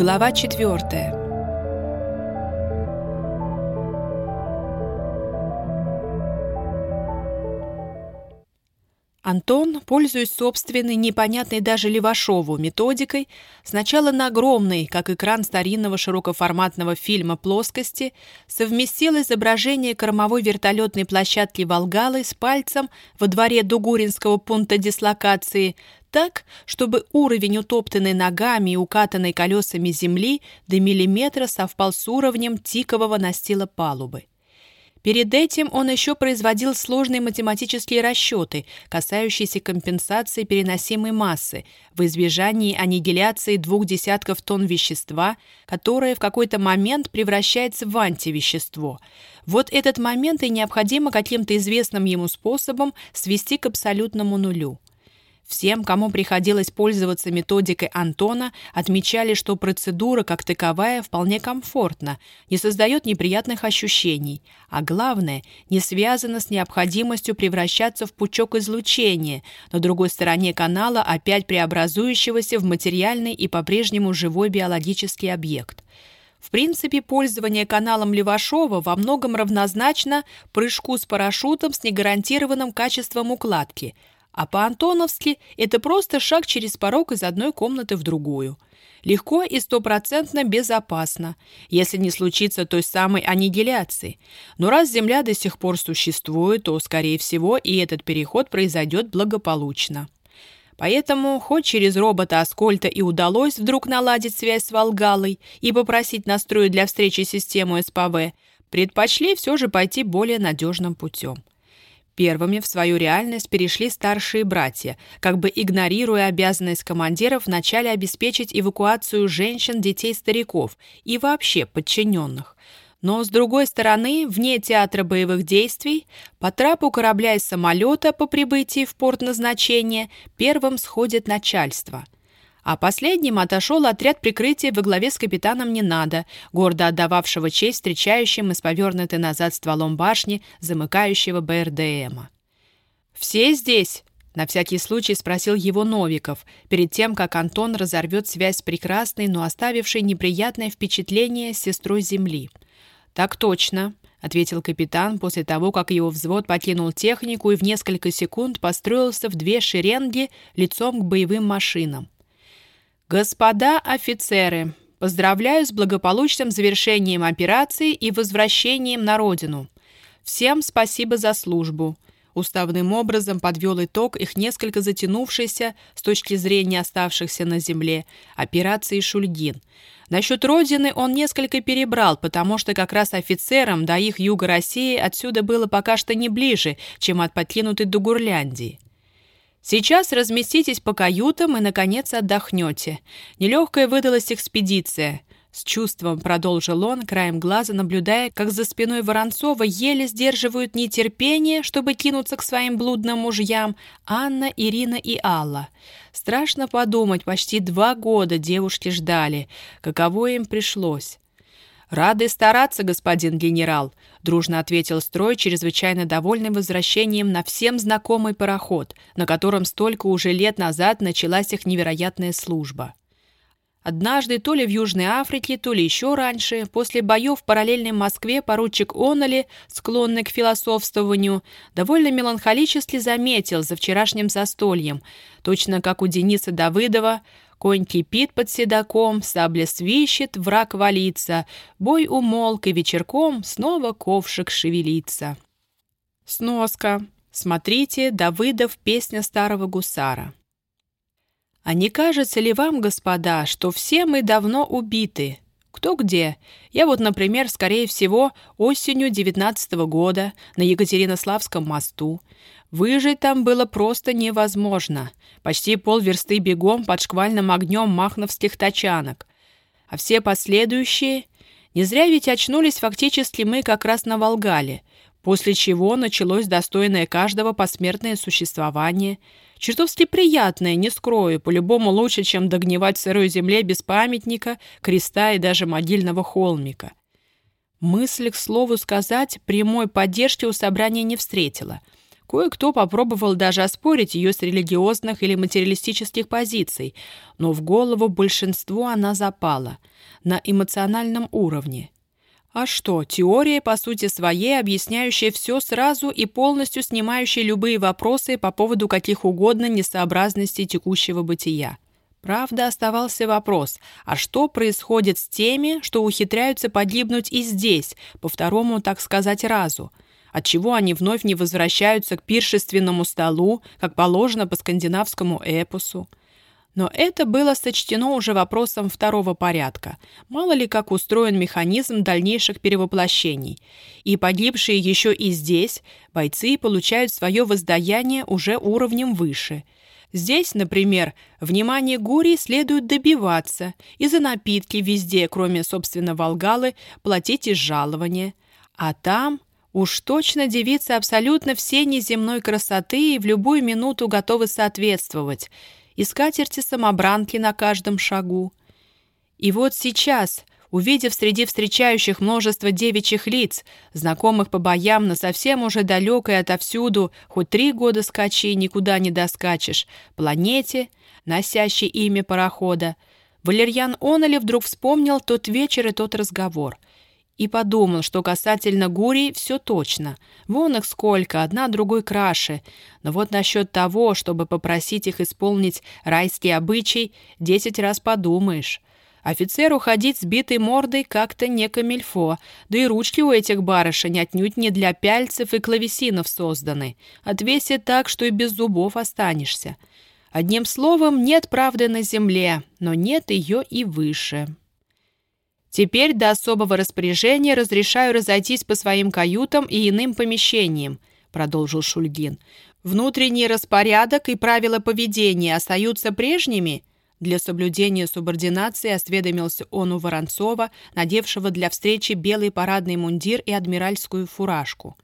Глава четвертая. Антон, пользуясь собственной, непонятной даже Левашову методикой, сначала на огромной, как экран старинного широкоформатного фильма плоскости, совместил изображение кормовой вертолетной площадки «Волгалы» с пальцем во дворе Дугуринского пункта дислокации так, чтобы уровень утоптанной ногами и укатанной колесами земли до миллиметра совпал с уровнем тикового настила палубы. Перед этим он еще производил сложные математические расчеты, касающиеся компенсации переносимой массы в избежании аннигиляции двух десятков тонн вещества, которое в какой-то момент превращается в антивещество. Вот этот момент и необходимо каким-то известным ему способом свести к абсолютному нулю. Всем, кому приходилось пользоваться методикой Антона, отмечали, что процедура как таковая вполне комфортна, не создает неприятных ощущений, а главное, не связана с необходимостью превращаться в пучок излучения, на другой стороне канала опять преобразующегося в материальный и по-прежнему живой биологический объект. В принципе, пользование каналом Левашова во многом равнозначно прыжку с парашютом с негарантированным качеством укладки – а по-антоновски это просто шаг через порог из одной комнаты в другую. Легко и стопроцентно безопасно, если не случится той самой аннигиляции. Но раз Земля до сих пор существует, то, скорее всего, и этот переход произойдет благополучно. Поэтому, хоть через робота Аскольта и удалось вдруг наладить связь с Волгалой и попросить настроить для встречи систему СПВ, предпочли все же пойти более надежным путем. Первыми в свою реальность перешли старшие братья, как бы игнорируя обязанность командиров вначале обеспечить эвакуацию женщин, детей, стариков и вообще подчиненных. Но, с другой стороны, вне театра боевых действий, по трапу корабля из самолета по прибытии в порт назначения первым сходит начальство – а последним отошел отряд прикрытия во главе с капитаном Ненадо, гордо отдававшего честь встречающим из повернутой назад стволом башни, замыкающего БРДМа. «Все здесь?» — на всякий случай спросил его Новиков, перед тем, как Антон разорвет связь с прекрасной, но оставившей неприятное впечатление сестрой Земли. «Так точно», — ответил капитан после того, как его взвод покинул технику и в несколько секунд построился в две шеренги лицом к боевым машинам. «Господа офицеры, поздравляю с благополучным завершением операции и возвращением на родину. Всем спасибо за службу». Уставным образом подвел итог их несколько затянувшейся, с точки зрения оставшихся на земле, операции «Шульгин». Насчет Родины он несколько перебрал, потому что как раз офицерам до их юга России отсюда было пока что не ближе, чем от покинутой до Гурляндии. Сейчас разместитесь по каютам и, наконец, отдохнете. Нелегкая выдалась экспедиция. С чувством продолжил он, краем глаза наблюдая, как за спиной Воронцова еле сдерживают нетерпение, чтобы кинуться к своим блудным мужьям Анна, Ирина и Алла. Страшно подумать, почти два года девушки ждали. Каково им пришлось. «Рады стараться, господин генерал», — дружно ответил строй, чрезвычайно довольный возвращением на всем знакомый пароход, на котором столько уже лет назад началась их невероятная служба. Однажды, то ли в Южной Африке, то ли еще раньше, после боев в параллельной Москве поручик Оннелли, склонный к философствованию, довольно меланхолически заметил за вчерашним застольем, точно как у Дениса Давыдова, Конь кипит под седаком, сабля свищет, враг валится, бой умолк, и вечерком снова ковшик шевелится. Сноска. Смотрите, Давыдов «Песня старого гусара». «А не кажется ли вам, господа, что все мы давно убиты? Кто где? Я вот, например, скорее всего, осенью девятнадцатого года на Екатеринославском мосту. Выжить там было просто невозможно. Почти полверсты бегом под шквальным огнем махновских тачанок. А все последующие... Не зря ведь очнулись фактически мы как раз на Волгале, после чего началось достойное каждого посмертное существование. Чертовски приятное, не скрою, по-любому лучше, чем догнивать в сырой земле без памятника, креста и даже могильного холмика. Мысль, к слову сказать, прямой поддержки у собрания не встретила — Кое-кто попробовал даже оспорить ее с религиозных или материалистических позиций, но в голову большинству она запала на эмоциональном уровне. А что, теория, по сути своей, объясняющая все сразу и полностью снимающая любые вопросы по поводу каких угодно несообразностей текущего бытия. Правда, оставался вопрос, а что происходит с теми, что ухитряются погибнуть и здесь, по второму, так сказать, разу? Отчего они вновь не возвращаются к пиршественному столу, как положено по скандинавскому эпосу? Но это было сочтено уже вопросом второго порядка. Мало ли как устроен механизм дальнейших перевоплощений. И погибшие еще и здесь, бойцы получают свое воздаяние уже уровнем выше – Здесь, например, внимание Гурии следует добиваться, и за напитки везде, кроме, собственно, Волгалы, платить из жалования. А там уж точно девицы абсолютно все неземной красоты и в любую минуту готовы соответствовать. И скатерти-самобранки на каждом шагу. И вот сейчас увидев среди встречающих множество девичьих лиц, знакомых по боям, но совсем уже далекой отовсюду, хоть три года скачи, никуда не доскачешь, планете, носящей имя парохода, Валерьян Оноли вдруг вспомнил тот вечер и тот разговор и подумал, что касательно Гурий все точно. Вон их сколько, одна другой краше. Но вот насчет того, чтобы попросить их исполнить райский обычай, десять раз подумаешь. Офицеру ходить с битой мордой как-то не камильфо, да и ручки у этих барышень отнюдь не для пяльцев и клавесинов созданы. Отвесит так, что и без зубов останешься. Одним словом, нет правды на земле, но нет ее и выше. Теперь до особого распоряжения разрешаю разойтись по своим каютам и иным помещениям, продолжил Шульгин. Внутренний распорядок и правила поведения остаются прежними – для соблюдения субординации осведомился он у Воронцова, надевшего для встречи белый парадный мундир и адмиральскую фуражку.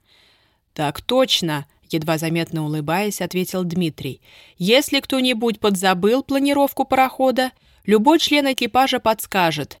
«Так точно!» — едва заметно улыбаясь, ответил Дмитрий. «Если кто-нибудь подзабыл планировку парохода, любой член экипажа подскажет.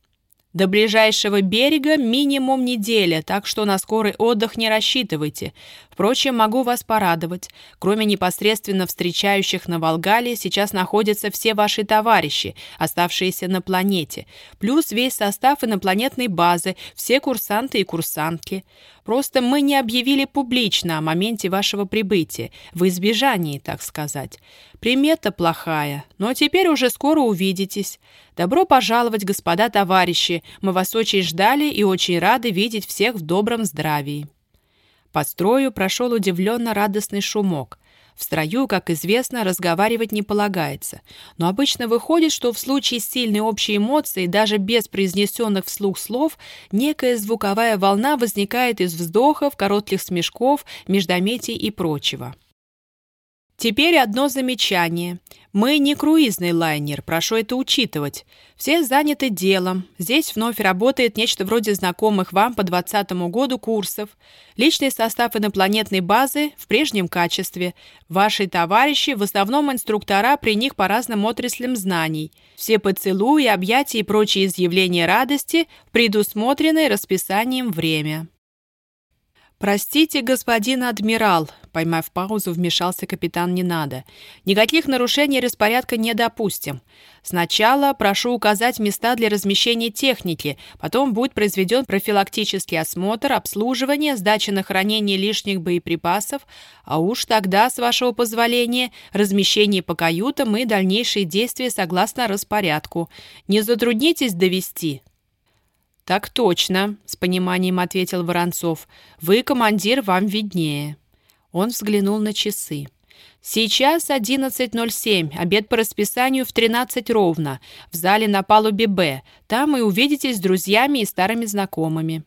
До ближайшего берега минимум неделя, так что на скорый отдых не рассчитывайте. Впрочем, могу вас порадовать. Кроме непосредственно встречающих на Волгале, сейчас находятся все ваши товарищи, оставшиеся на планете, плюс весь состав инопланетной базы, все курсанты и курсантки. Просто мы не объявили публично о моменте вашего прибытия, в избежании, так сказать. Примета плохая, но теперь уже скоро увидитесь. Добро пожаловать, господа товарищи. Мы вас очень ждали и очень рады видеть всех в добром здравии». По строю прошел удивленно радостный шумок. В строю, как известно, разговаривать не полагается. Но обычно выходит, что в случае сильной общей эмоции, даже без произнесенных вслух слов, некая звуковая волна возникает из вздохов, коротких смешков, междометий и прочего. Теперь одно замечание. Мы не круизный лайнер, прошу это учитывать. Все заняты делом. Здесь вновь работает нечто вроде знакомых вам по 2020 году курсов. Личный состав инопланетной базы в прежнем качестве. Ваши товарищи в основном инструктора при них по разным отраслям знаний. Все поцелуи, объятия и прочие изъявления радости предусмотрены расписанием время. «Простите, господин адмирал», — поймав паузу, вмешался капитан «Не надо». «Никаких нарушений распорядка не допустим. Сначала прошу указать места для размещения техники, потом будет произведен профилактический осмотр, обслуживание, сдача на хранение лишних боеприпасов, а уж тогда, с вашего позволения, размещение по каютам и дальнейшие действия согласно распорядку. Не затруднитесь довести». «Так точно», — с пониманием ответил Воронцов. «Вы, командир, вам виднее». Он взглянул на часы. «Сейчас 11.07, обед по расписанию в 13 ровно, в зале на палубе «Б». Там и увидитесь с друзьями и старыми знакомыми».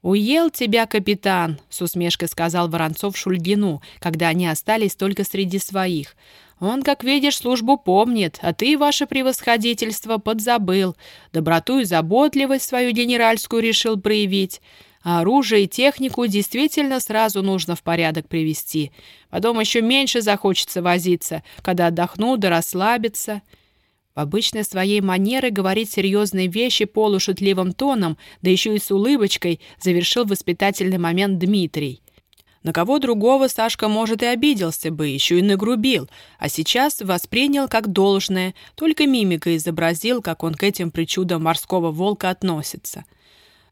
«Уел тебя, капитан», — с усмешкой сказал Воронцов Шульгину, когда они остались только среди своих. Он, как видишь, службу помнит, а ты, ваше превосходительство, подзабыл. Доброту и заботливость свою генеральскую решил проявить. А оружие и технику действительно сразу нужно в порядок привести. Потом еще меньше захочется возиться, когда отдохну да расслабиться. В обычной своей манере говорить серьезные вещи полушутливым тоном, да еще и с улыбочкой, завершил воспитательный момент Дмитрий. На кого другого Сашка, может, и обиделся бы, еще и нагрубил, а сейчас воспринял как должное, только мимика изобразил, как он к этим причудам морского волка относится.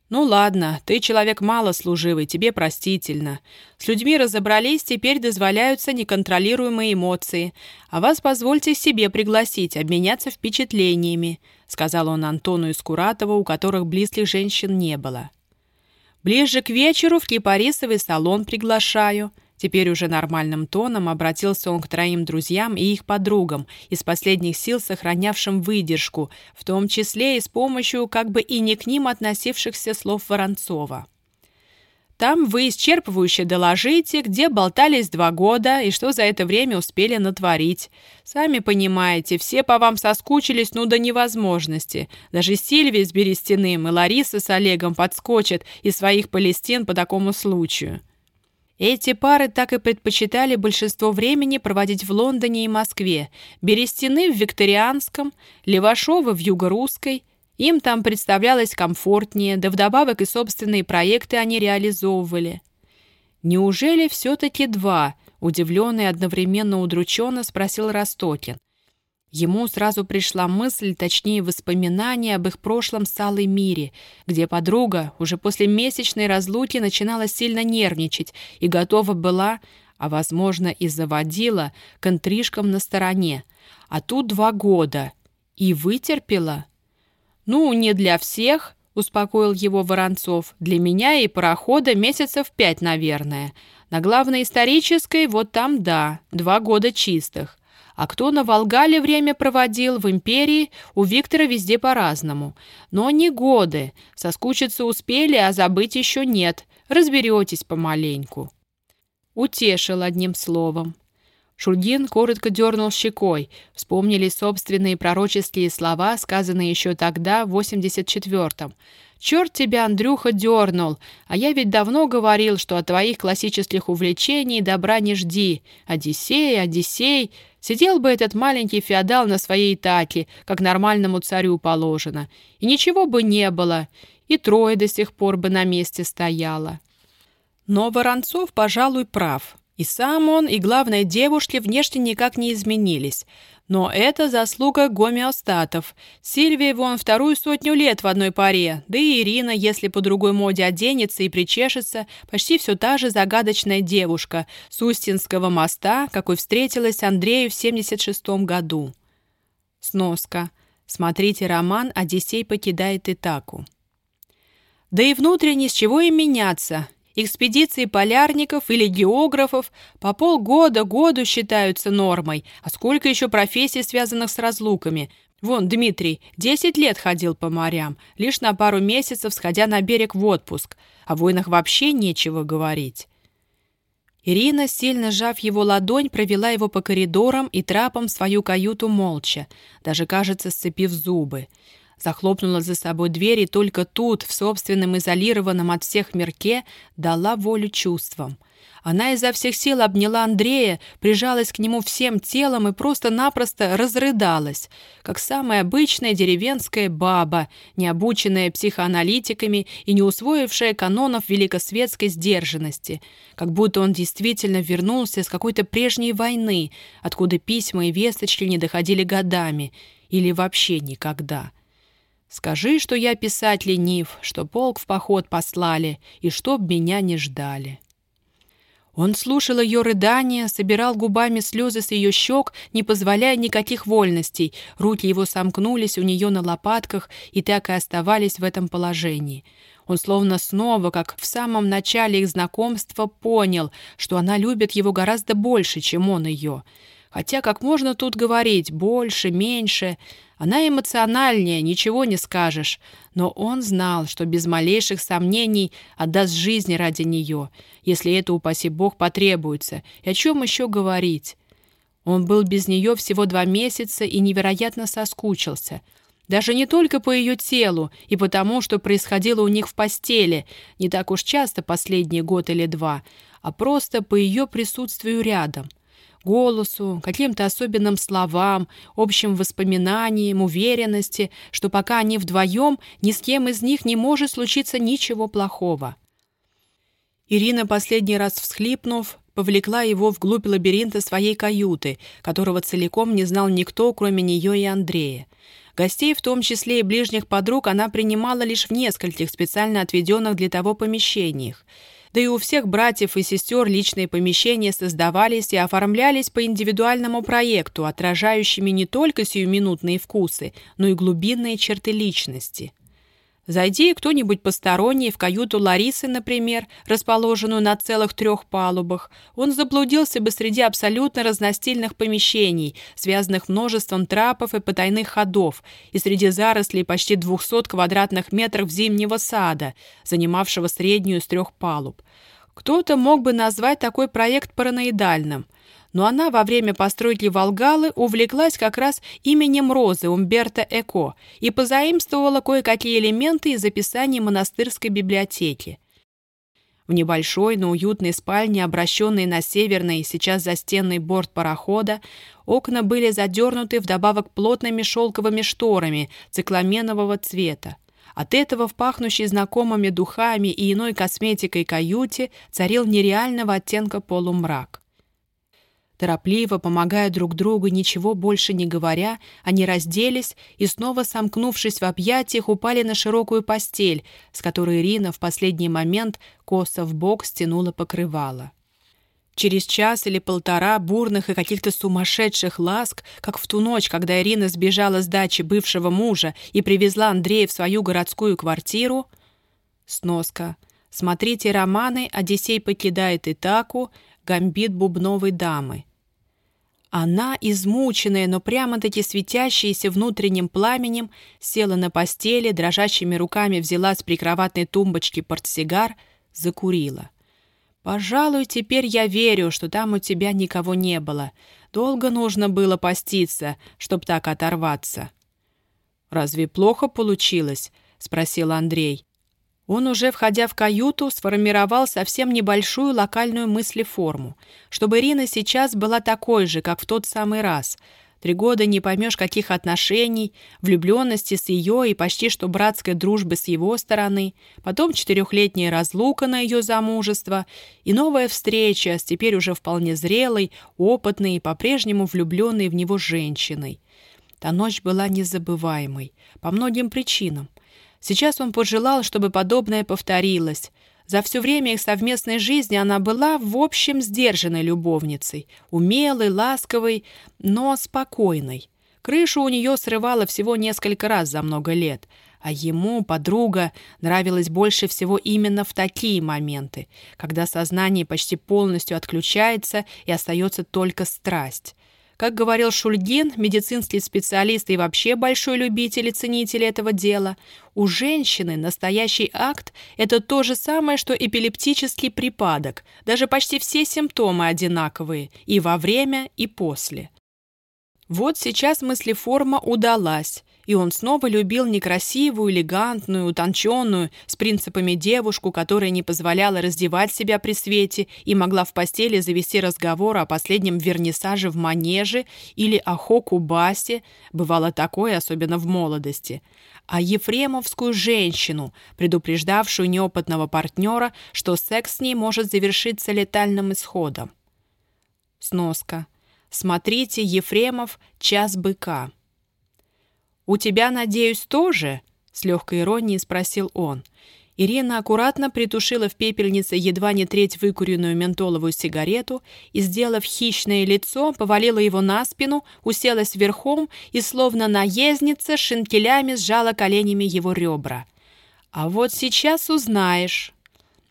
«Ну ладно, ты человек малослуживый, тебе простительно. С людьми разобрались, теперь дозволяются неконтролируемые эмоции. А вас позвольте себе пригласить, обменяться впечатлениями», сказал он Антону из Куратова, у которых близких женщин не было. Ближе к вечеру в кипарисовый салон приглашаю». Теперь уже нормальным тоном обратился он к троим друзьям и их подругам, из последних сил сохранявшим выдержку, в том числе и с помощью как бы и не к ним относившихся слов Воронцова. Там вы исчерпывающе доложите, где болтались два года и что за это время успели натворить. Сами понимаете, все по вам соскучились, ну до невозможности. Даже Сильвия с Берестяным и Лариса с Олегом подскочат из своих Палестин по такому случаю. Эти пары так и предпочитали большинство времени проводить в Лондоне и Москве. Берестяны в Викторианском, Левашовы в Юго-Русской – им там представлялось комфортнее, да вдобавок и собственные проекты они реализовывали. «Неужели все-таки два?» – удивленно и одновременно удрученно спросил Ростокин. Ему сразу пришла мысль, точнее воспоминание об их прошлом с мире, где подруга уже после месячной разлуки начинала сильно нервничать и готова была, а, возможно, и заводила, к интрижкам на стороне. А тут два года. И вытерпела. «Ну, не для всех», — успокоил его Воронцов. «Для меня и парохода месяцев пять, наверное. На главной исторической вот там да, два года чистых. А кто на Волгале время проводил, в империи, у Виктора везде по-разному. Но не годы. Соскучиться успели, а забыть еще нет. Разберетесь помаленьку». Утешил одним словом. Шульгин коротко дернул щекой. Вспомнили собственные пророческие слова, сказанные еще тогда, в 84-м. «Черт тебя, Андрюха, дернул! А я ведь давно говорил, что от твоих классических увлечений добра не жди. Одиссей, Одиссей! Сидел бы этот маленький феодал на своей таке, как нормальному царю положено. И ничего бы не было, и трое до сих пор бы на месте стояло». Но Воронцов, пожалуй, прав. И сам он, и главное девушки внешне никак не изменились. Но это заслуга гомеостатов. Сильвия вон вторую сотню лет в одной паре, да и Ирина, если по другой моде оденется и причешется, почти все та же загадочная девушка с Устинского моста, какой встретилась Андрею в 76 году. Сноска. Смотрите роман «Одиссей покидает Итаку». Да и внутренне с чего им меняться? Экспедиции полярников или географов по полгода-году считаются нормой. А сколько еще профессий, связанных с разлуками? Вон, Дмитрий, 10 лет ходил по морям, лишь на пару месяцев сходя на берег в отпуск. О войнах вообще нечего говорить. Ирина, сильно сжав его ладонь, провела его по коридорам и трапам в свою каюту молча, даже, кажется, сцепив зубы захлопнула за собой дверь и только тут, в собственном изолированном от всех мирке, дала волю чувствам. Она изо всех сил обняла Андрея, прижалась к нему всем телом и просто-напросто разрыдалась, как самая обычная деревенская баба, не обученная психоаналитиками и не усвоившая канонов великосветской сдержанности, как будто он действительно вернулся с какой-то прежней войны, откуда письма и весточки не доходили годами или вообще никогда. Скажи, что я писать ленив, что полк в поход послали, и чтоб меня не ждали». Он слушал ее рыдания, собирал губами слезы с ее щек, не позволяя никаких вольностей. Руки его сомкнулись у нее на лопатках и так и оставались в этом положении. Он словно снова, как в самом начале их знакомства, понял, что она любит его гораздо больше, чем он ее. Хотя как можно тут говорить «больше», «меньше»? Она эмоциональнее, ничего не скажешь. Но он знал, что без малейших сомнений отдаст жизнь ради нее, если это, упаси бог, потребуется. И о чем еще говорить? Он был без нее всего два месяца и невероятно соскучился. Даже не только по ее телу и потому, что происходило у них в постели, не так уж часто последний год или два, а просто по ее присутствию рядом — голосу, каким-то особенным словам, общим воспоминаниям, уверенности, что пока они вдвоем, ни с кем из них не может случиться ничего плохого. Ирина, последний раз всхлипнув, повлекла его вглубь лабиринта своей каюты, которого целиком не знал никто, кроме нее и Андрея. Гостей, в том числе и ближних подруг, она принимала лишь в нескольких специально отведенных для того помещениях. Да и у всех братьев и сестер личные помещения создавались и оформлялись по индивидуальному проекту, отражающими не только сиюминутные вкусы, но и глубинные черты личности. Зайди кто-нибудь посторонний в каюту Ларисы, например, расположенную на целых трех палубах, он заблудился бы среди абсолютно разностильных помещений, связанных множеством трапов и потайных ходов, и среди зарослей почти 200 квадратных метров зимнего сада, занимавшего среднюю из трех палуб. Кто-то мог бы назвать такой проект параноидальным – но она во время постройки Волгалы увлеклась как раз именем Розы Умберто Эко и позаимствовала кое-какие элементы из описаний монастырской библиотеки. В небольшой, но уютной спальне, обращенной на северный, сейчас застенный борт парохода, окна были задернуты вдобавок плотными шелковыми шторами цикламенового цвета. От этого в пахнущей знакомыми духами и иной косметикой каюте царил нереального оттенка полумрак. Торопливо, помогая друг другу, ничего больше не говоря, они разделись и, снова сомкнувшись в объятиях, упали на широкую постель, с которой Ирина в последний момент косо в бок стянула покрывало. Через час или полтора бурных и каких-то сумасшедших ласк, как в ту ночь, когда Ирина сбежала с дачи бывшего мужа и привезла Андрея в свою городскую квартиру, сноска. Смотрите романы «Одиссей покидает Итаку», «Гамбит бубновой дамы». Она, измученная, но прямо-таки светящаяся внутренним пламенем, села на постели, дрожащими руками взяла с прикроватной тумбочки портсигар, закурила. «Пожалуй, теперь я верю, что там у тебя никого не было. Долго нужно было поститься, чтоб так оторваться». «Разве плохо получилось?» — спросил Андрей. Он уже, входя в каюту, сформировал совсем небольшую локальную мыслеформу, чтобы Ирина сейчас была такой же, как в тот самый раз. Три года не поймешь, каких отношений, влюбленности с ее и почти что братской дружбы с его стороны, потом четырехлетняя разлука на ее замужество и новая встреча с теперь уже вполне зрелой, опытной и по-прежнему влюбленной в него женщиной. Та ночь была незабываемой по многим причинам. Сейчас он пожелал, чтобы подобное повторилось. За все время их совместной жизни она была, в общем, сдержанной любовницей, умелой, ласковой, но спокойной. Крышу у нее срывало всего несколько раз за много лет, а ему, подруга, нравилось больше всего именно в такие моменты, когда сознание почти полностью отключается и остается только страсть. Как говорил Шульгин, медицинский специалист и вообще большой любитель и ценитель этого дела, у женщины настоящий акт – это то же самое, что эпилептический припадок. Даже почти все симптомы одинаковые и во время, и после. Вот сейчас мыслеформа удалась, и он снова любил некрасивую, элегантную, утонченную, с принципами девушку, которая не позволяла раздевать себя при свете и могла в постели завести разговор о последнем вернисаже в манеже или о хоку-басе, бывало такое, особенно в молодости, а ефремовскую женщину, предупреждавшую неопытного партнера, что секс с ней может завершиться летальным исходом. Сноска. Смотрите Ефремов «Час быка». «У тебя, надеюсь, тоже?» — с легкой иронией спросил он. Ирина аккуратно притушила в пепельнице едва не треть выкуренную ментоловую сигарету и, сделав хищное лицо, повалила его на спину, уселась верхом и, словно наездница, шинкелями сжала коленями его ребра. «А вот сейчас узнаешь».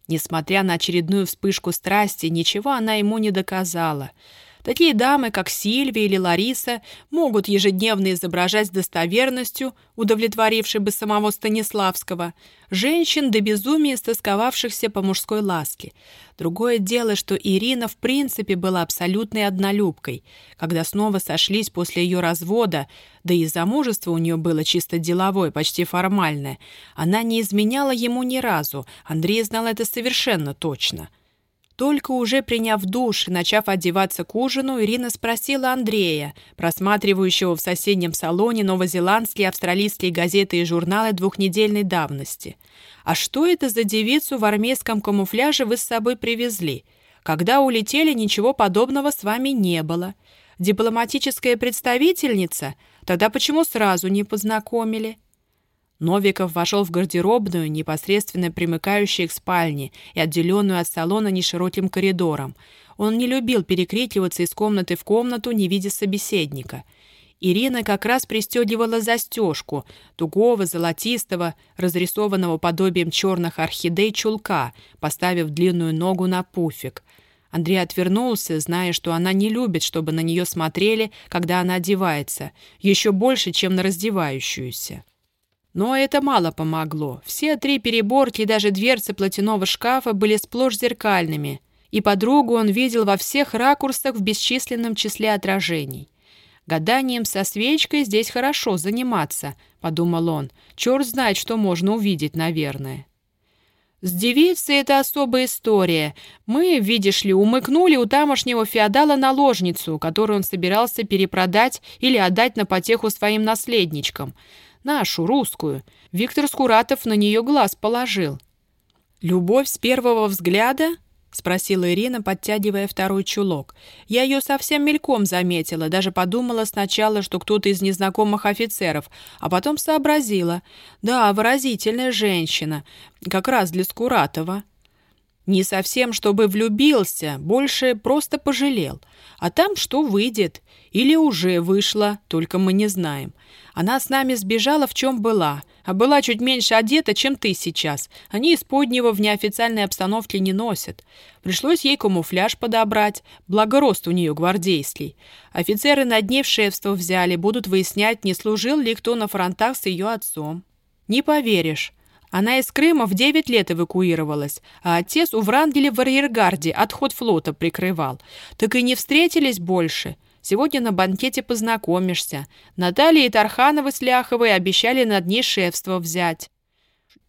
Несмотря на очередную вспышку страсти, ничего она ему не доказала — Такие дамы, как Сильвия или Лариса, могут ежедневно изображать с достоверностью, удовлетворившей бы самого Станиславского, женщин до безумия стосковавшихся по мужской ласке. Другое дело, что Ирина в принципе была абсолютной однолюбкой. Когда снова сошлись после ее развода, да и замужество у нее было чисто деловое, почти формальное, она не изменяла ему ни разу, Андрей знал это совершенно точно – Только уже приняв душ и начав одеваться к ужину, Ирина спросила Андрея, просматривающего в соседнем салоне новозеландские и австралийские газеты и журналы двухнедельной давности. «А что это за девицу в армейском камуфляже вы с собой привезли? Когда улетели, ничего подобного с вами не было. Дипломатическая представительница? Тогда почему сразу не познакомили?» Новиков вошел в гардеробную, непосредственно примыкающую к спальне и отделенную от салона нешироким коридором. Он не любил перекрикиваться из комнаты в комнату, не видя собеседника. Ирина как раз пристегивала застежку тугого, золотистого, разрисованного подобием черных орхидей чулка, поставив длинную ногу на пуфик. Андрей отвернулся, зная, что она не любит, чтобы на нее смотрели, когда она одевается, еще больше, чем на раздевающуюся. Но это мало помогло. Все три переборки и даже дверцы платяного шкафа были сплошь зеркальными, и подругу он видел во всех ракурсах в бесчисленном числе отражений. «Гаданием со свечкой здесь хорошо заниматься», — подумал он. «Черт знает, что можно увидеть, наверное». С девицей это особая история. Мы, видишь ли, умыкнули у тамошнего феодала наложницу, которую он собирался перепродать или отдать на потеху своим наследничкам. Нашу, русскую. Виктор Скуратов на нее глаз положил. «Любовь с первого взгляда?» — спросила Ирина, подтягивая второй чулок. «Я ее совсем мельком заметила, даже подумала сначала, что кто-то из незнакомых офицеров, а потом сообразила. Да, выразительная женщина, как раз для Скуратова». Не совсем, чтобы влюбился, больше просто пожалел. А там что выйдет? Или уже вышло, только мы не знаем. Она с нами сбежала, в чем была, а была чуть меньше одета, чем ты сейчас. Они из поднего в неофициальной обстановке не носят. Пришлось ей камуфляж подобрать, благо рост у нее гвардейский. Офицеры на дне в шефство взяли, будут выяснять, не служил ли кто на фронтах с ее отцом. Не поверишь. Она из Крыма в 9 лет эвакуировалась, а отец у Врангеля в арьергарде отход флота прикрывал. Так и не встретились больше. Сегодня на банкете познакомишься. Наталья и Тарханова с Ляховой обещали над ней шефство взять.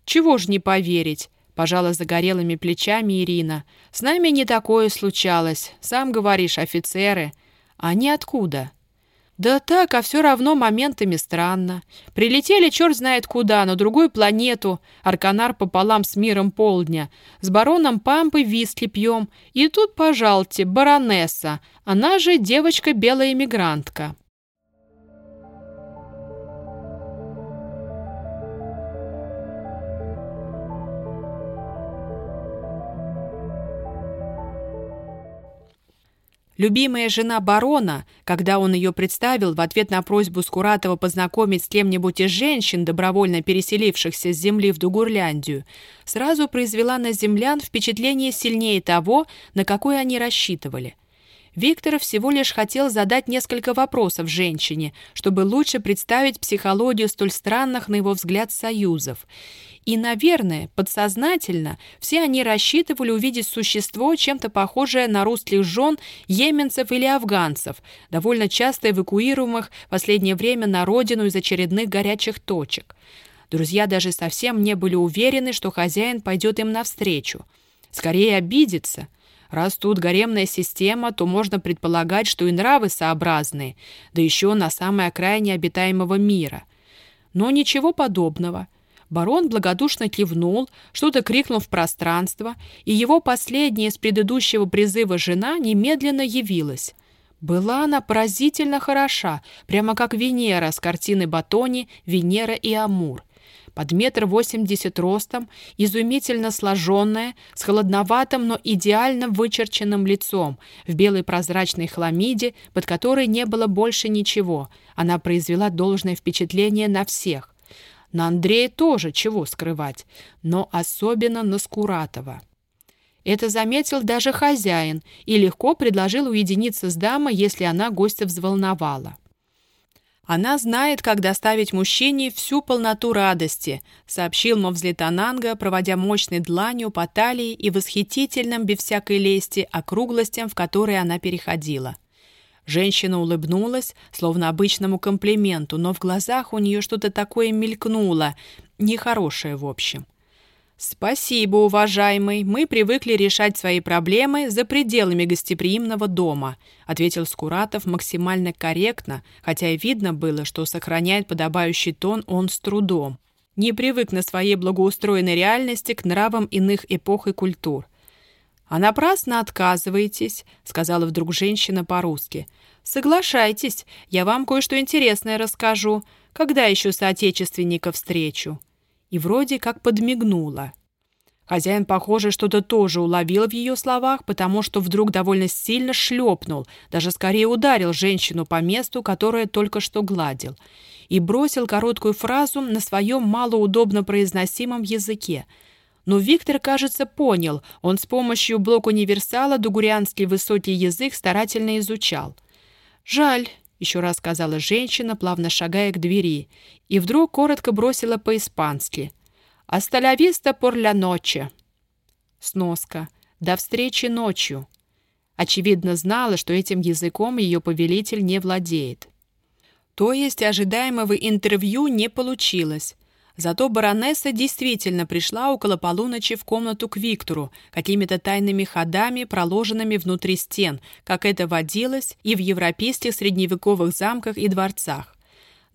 Чего ж не поверить? Пожала загорелыми плечами Ирина. С нами не такое случалось. Сам говоришь, офицеры. Они откуда? Да так, а все равно моментами странно. Прилетели черт знает куда, на другую планету, Арканар пополам с миром полдня. С бароном Пампой виски пьем. И тут, пожалуйте, баронесса, она же девочка-белая эмигрантка. Любимая жена барона, когда он ее представил в ответ на просьбу Скуратова познакомить с кем-нибудь из женщин, добровольно переселившихся с земли в Дугурляндию, сразу произвела на землян впечатление сильнее того, на какое они рассчитывали – Виктор всего лишь хотел задать несколько вопросов женщине, чтобы лучше представить психологию столь странных, на его взгляд, союзов. И, наверное, подсознательно все они рассчитывали увидеть существо, чем-то похожее на русских жен, йеменцев или афганцев, довольно часто эвакуируемых в последнее время на родину из очередных горячих точек. Друзья даже совсем не были уверены, что хозяин пойдет им навстречу. Скорее обидится – Раз тут гаремная система, то можно предполагать, что и нравы сообразные, да еще на самой окраине обитаемого мира. Но ничего подобного. Барон благодушно кивнул, что-то крикнул в пространство, и его последняя из предыдущего призыва жена немедленно явилась. Была она поразительно хороша, прямо как Венера с картины Батони «Венера и Амур» под метр восемьдесят ростом, изумительно сложенная, с холодноватым, но идеально вычерченным лицом, в белой прозрачной хламиде, под которой не было больше ничего. Она произвела должное впечатление на всех. На Андрея тоже чего скрывать, но особенно на Скуратова. Это заметил даже хозяин и легко предложил уединиться с дамой, если она гостя взволновала. Она знает, как доставить мужчине всю полноту радости, сообщил Мовзлетананга, проводя мощной дланью по талии и восхитительным, без всякой лести, округлостям, в которые она переходила. Женщина улыбнулась, словно обычному комплименту, но в глазах у нее что-то такое мелькнуло, нехорошее в общем. «Спасибо, уважаемый. Мы привыкли решать свои проблемы за пределами гостеприимного дома», ответил Скуратов максимально корректно, хотя и видно было, что сохраняет подобающий тон он с трудом. Не привык на своей благоустроенной реальности к нравам иных эпох и культур. «А напрасно отказываетесь», — сказала вдруг женщина по-русски. «Соглашайтесь, я вам кое-что интересное расскажу. Когда еще соотечественника встречу?» И вроде как подмигнула. Хозяин, похоже, что-то тоже уловил в ее словах, потому что вдруг довольно сильно шлепнул, даже скорее ударил женщину по месту, которое только что гладил, и бросил короткую фразу на своем малоудобно произносимом языке. Но Виктор, кажется, понял, он с помощью блок-универсала дугурианский высокий язык старательно изучал. «Жаль», — еще раз сказала женщина, плавно шагая к двери, и вдруг коротко бросила по-испански. «Асталявиста пор ля ночи». Сноска. «До встречи ночью». Очевидно, знала, что этим языком ее повелитель не владеет. То есть ожидаемого интервью не получилось. Зато баронесса действительно пришла около полуночи в комнату к Виктору какими-то тайными ходами, проложенными внутри стен, как это водилось и в европейских средневековых замках и дворцах.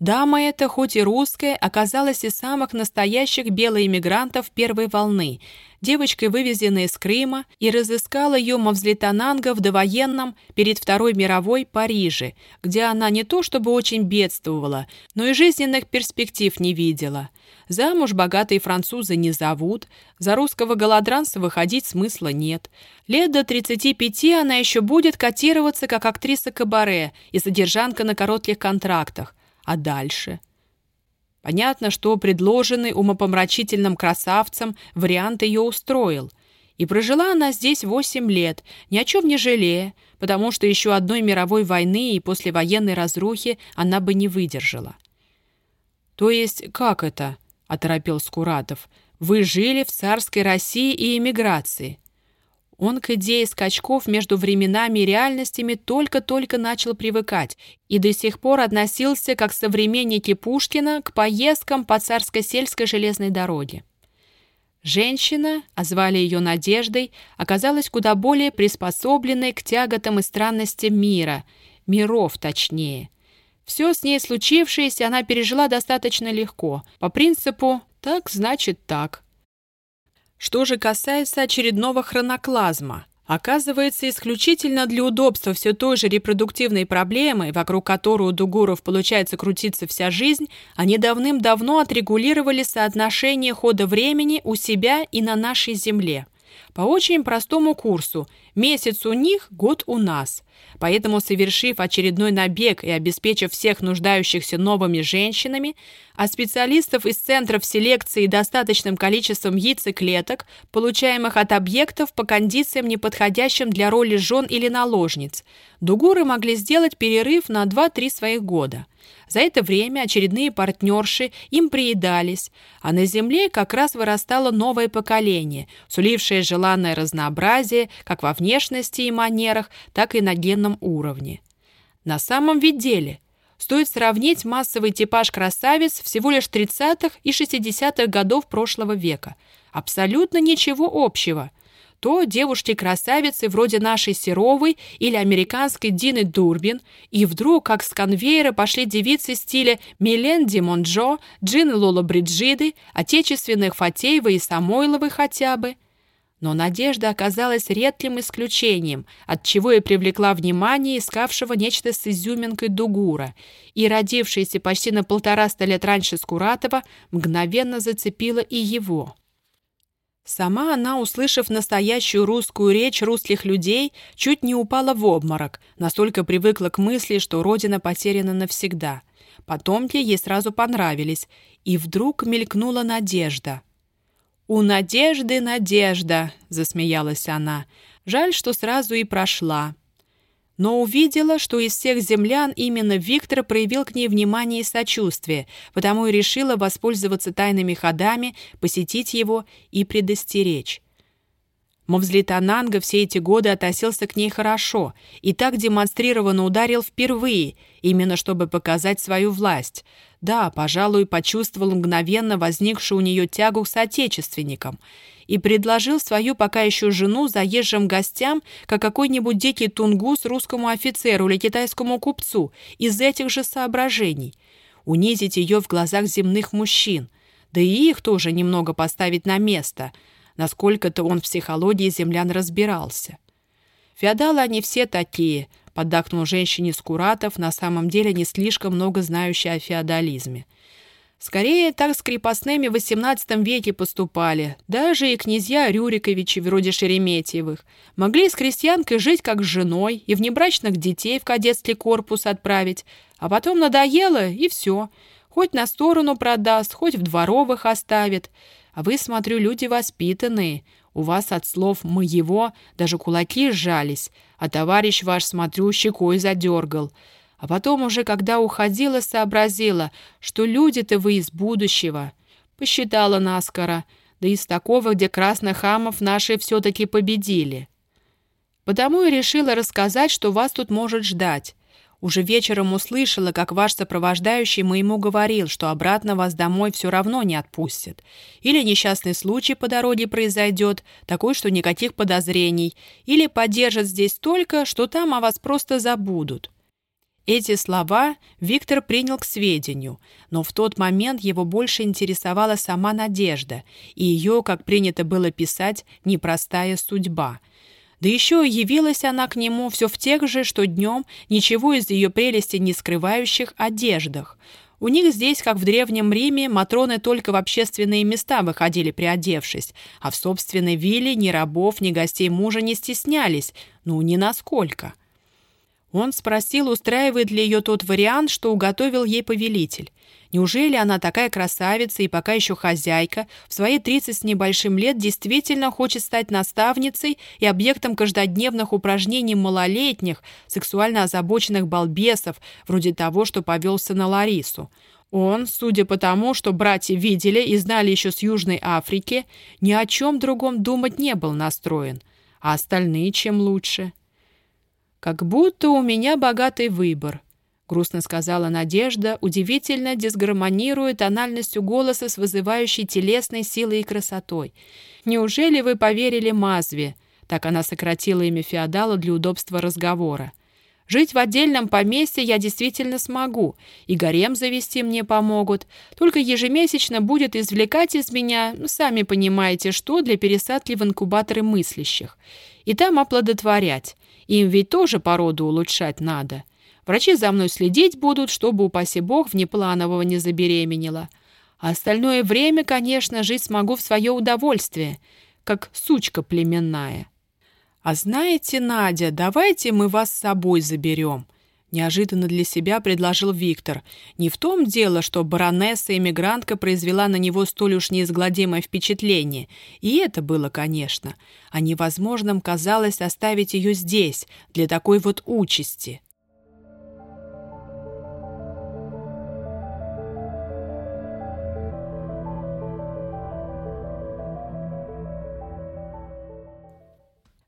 Дама эта, хоть и русская, оказалась из самых настоящих белоэмигрантов первой волны, девочкой, вывезенной из Крыма, и разыскала ее Мавзлетананга в довоенном перед Второй мировой Париже, где она не то чтобы очень бедствовала, но и жизненных перспектив не видела – Замуж богатые французы не зовут, за русского голодранца выходить смысла нет. Лет до 35 она еще будет котироваться как актриса кабаре и содержанка на коротких контрактах. А дальше? Понятно, что предложенный умопомрачительным красавцем вариант ее устроил. И прожила она здесь 8 лет, ни о чем не жалея, потому что еще одной мировой войны и послевоенной разрухи она бы не выдержала. То есть как это? Оторопел Скуратов. «Вы жили в царской России и эмиграции». Он к идее скачков между временами и реальностями только-только начал привыкать и до сих пор относился, как современники Пушкина, к поездкам по царско-сельской железной дороге. Женщина, а звали ее Надеждой, оказалась куда более приспособленной к тяготам и странностям мира, миров точнее. Все с ней случившееся она пережила достаточно легко, по принципу «так значит так». Что же касается очередного хроноклазма, оказывается, исключительно для удобства все той же репродуктивной проблемы, вокруг которой у дугуров получается крутиться вся жизнь, они давным-давно отрегулировали соотношение хода времени у себя и на нашей Земле. По очень простому курсу. Месяц у них, год у нас. Поэтому, совершив очередной набег и обеспечив всех нуждающихся новыми женщинами, а специалистов из центров селекции достаточным количеством яйцеклеток, получаемых от объектов по кондициям, неподходящим для роли жен или наложниц, дугуры могли сделать перерыв на 2-3 своих года. За это время очередные партнерши им приедались, а на Земле как раз вырастало новое поколение, сулившее желанное разнообразие как во внешности и манерах, так и на генном уровне. На самом ведь деле стоит сравнить массовый типаж красавиц всего лишь 30-х и 60-х годов прошлого века. Абсолютно ничего общего – то девушки-красавицы вроде нашей Серовой или американской Дины Дурбин, и вдруг, как с конвейера, пошли девицы стиля Милен Ди Монджо, Джин Лола Бриджиды, отечественных Фатеевой и Самойловой хотя бы. Но Надежда оказалась редким исключением, от чего и привлекла внимание искавшего нечто с изюминкой Дугура, и родившаяся почти на полтораста лет раньше Скуратова мгновенно зацепила и его. Сама она, услышав настоящую русскую речь русских людей, чуть не упала в обморок, настолько привыкла к мысли, что родина потеряна навсегда. Потомки ей сразу понравились, и вдруг мелькнула надежда. «У надежды надежда!» — засмеялась она. «Жаль, что сразу и прошла но увидела, что из всех землян именно Виктор проявил к ней внимание и сочувствие, потому и решила воспользоваться тайными ходами, посетить его и предостеречь. Мавзлитананга все эти годы относился к ней хорошо и так демонстрированно ударил впервые, именно чтобы показать свою власть. Да, пожалуй, почувствовал мгновенно возникшую у нее тягу к соотечественникам и предложил свою пока еще жену заезжим гостям, как какой-нибудь дикий тунгус русскому офицеру или китайскому купцу из этих же соображений. Унизить ее в глазах земных мужчин, да и их тоже немного поставить на место – Насколько-то он в психологии землян разбирался. «Феодалы они все такие», — поддакнул женщине Скуратов, на самом деле не слишком много знающий о феодализме. Скорее, так с крепостными в XVIII веке поступали. Даже и князья Рюриковичи, вроде Шереметьевых, могли с крестьянкой жить как с женой и внебрачных детей в кадетский корпус отправить, а потом надоело, и все. Хоть на сторону продаст, хоть в дворовых оставит. А вы, смотрю, люди воспитанные. У вас от слов «моего» даже кулаки сжались, а товарищ ваш, смотрю, щекой задергал. А потом уже, когда уходила, сообразила, что люди-то вы из будущего. Посчитала наскоро, да из такого, где красных хамов наши все-таки победили. Потому и решила рассказать, что вас тут может ждать. Уже вечером услышала, как ваш сопровождающий моему говорил, что обратно вас домой все равно не отпустят. Или несчастный случай по дороге произойдет, такой, что никаких подозрений. Или подержат здесь только, что там о вас просто забудут. Эти слова Виктор принял к сведению, но в тот момент его больше интересовала сама Надежда и ее, как принято было писать, непростая судьба – да еще явилась она к нему все в тех же, что днем, ничего из ее прелести не скрывающих одеждах. У них здесь, как в Древнем Риме, матроны только в общественные места выходили приодевшись, а в собственной вилле ни рабов, ни гостей мужа не стеснялись, ну, ни насколько. Он спросил, устраивает ли ее тот вариант, что уготовил ей повелитель. Неужели она такая красавица и пока еще хозяйка, в свои тридцать с небольшим лет действительно хочет стать наставницей и объектом каждодневных упражнений малолетних, сексуально озабоченных балбесов, вроде того, что повелся на Ларису? Он, судя по тому, что братья видели и знали еще с Южной Африки, ни о чем другом думать не был настроен. А остальные чем лучше? «Как будто у меня богатый выбор», грустно сказала Надежда, удивительно дисгармонируя тональностью голоса с вызывающей телесной силой и красотой. «Неужели вы поверили Мазве?» Так она сократила имя феодала для удобства разговора. «Жить в отдельном поместье я действительно смогу, и гарем завести мне помогут, только ежемесячно будет извлекать из меня, ну, сами понимаете, что для пересадки в инкубаторы мыслящих, и там оплодотворять. Им ведь тоже породу улучшать надо». Врачи за мной следить будут, чтобы, упаси бог, внепланового не забеременела. А остальное время, конечно, жить смогу в свое удовольствие, как сучка племенная. А знаете, Надя, давайте мы вас с собой заберем. Неожиданно для себя предложил Виктор. Не в том дело, что баронесса-эмигрантка произвела на него столь уж неизгладимое впечатление. И это было, конечно. А невозможным казалось оставить ее здесь, для такой вот участи.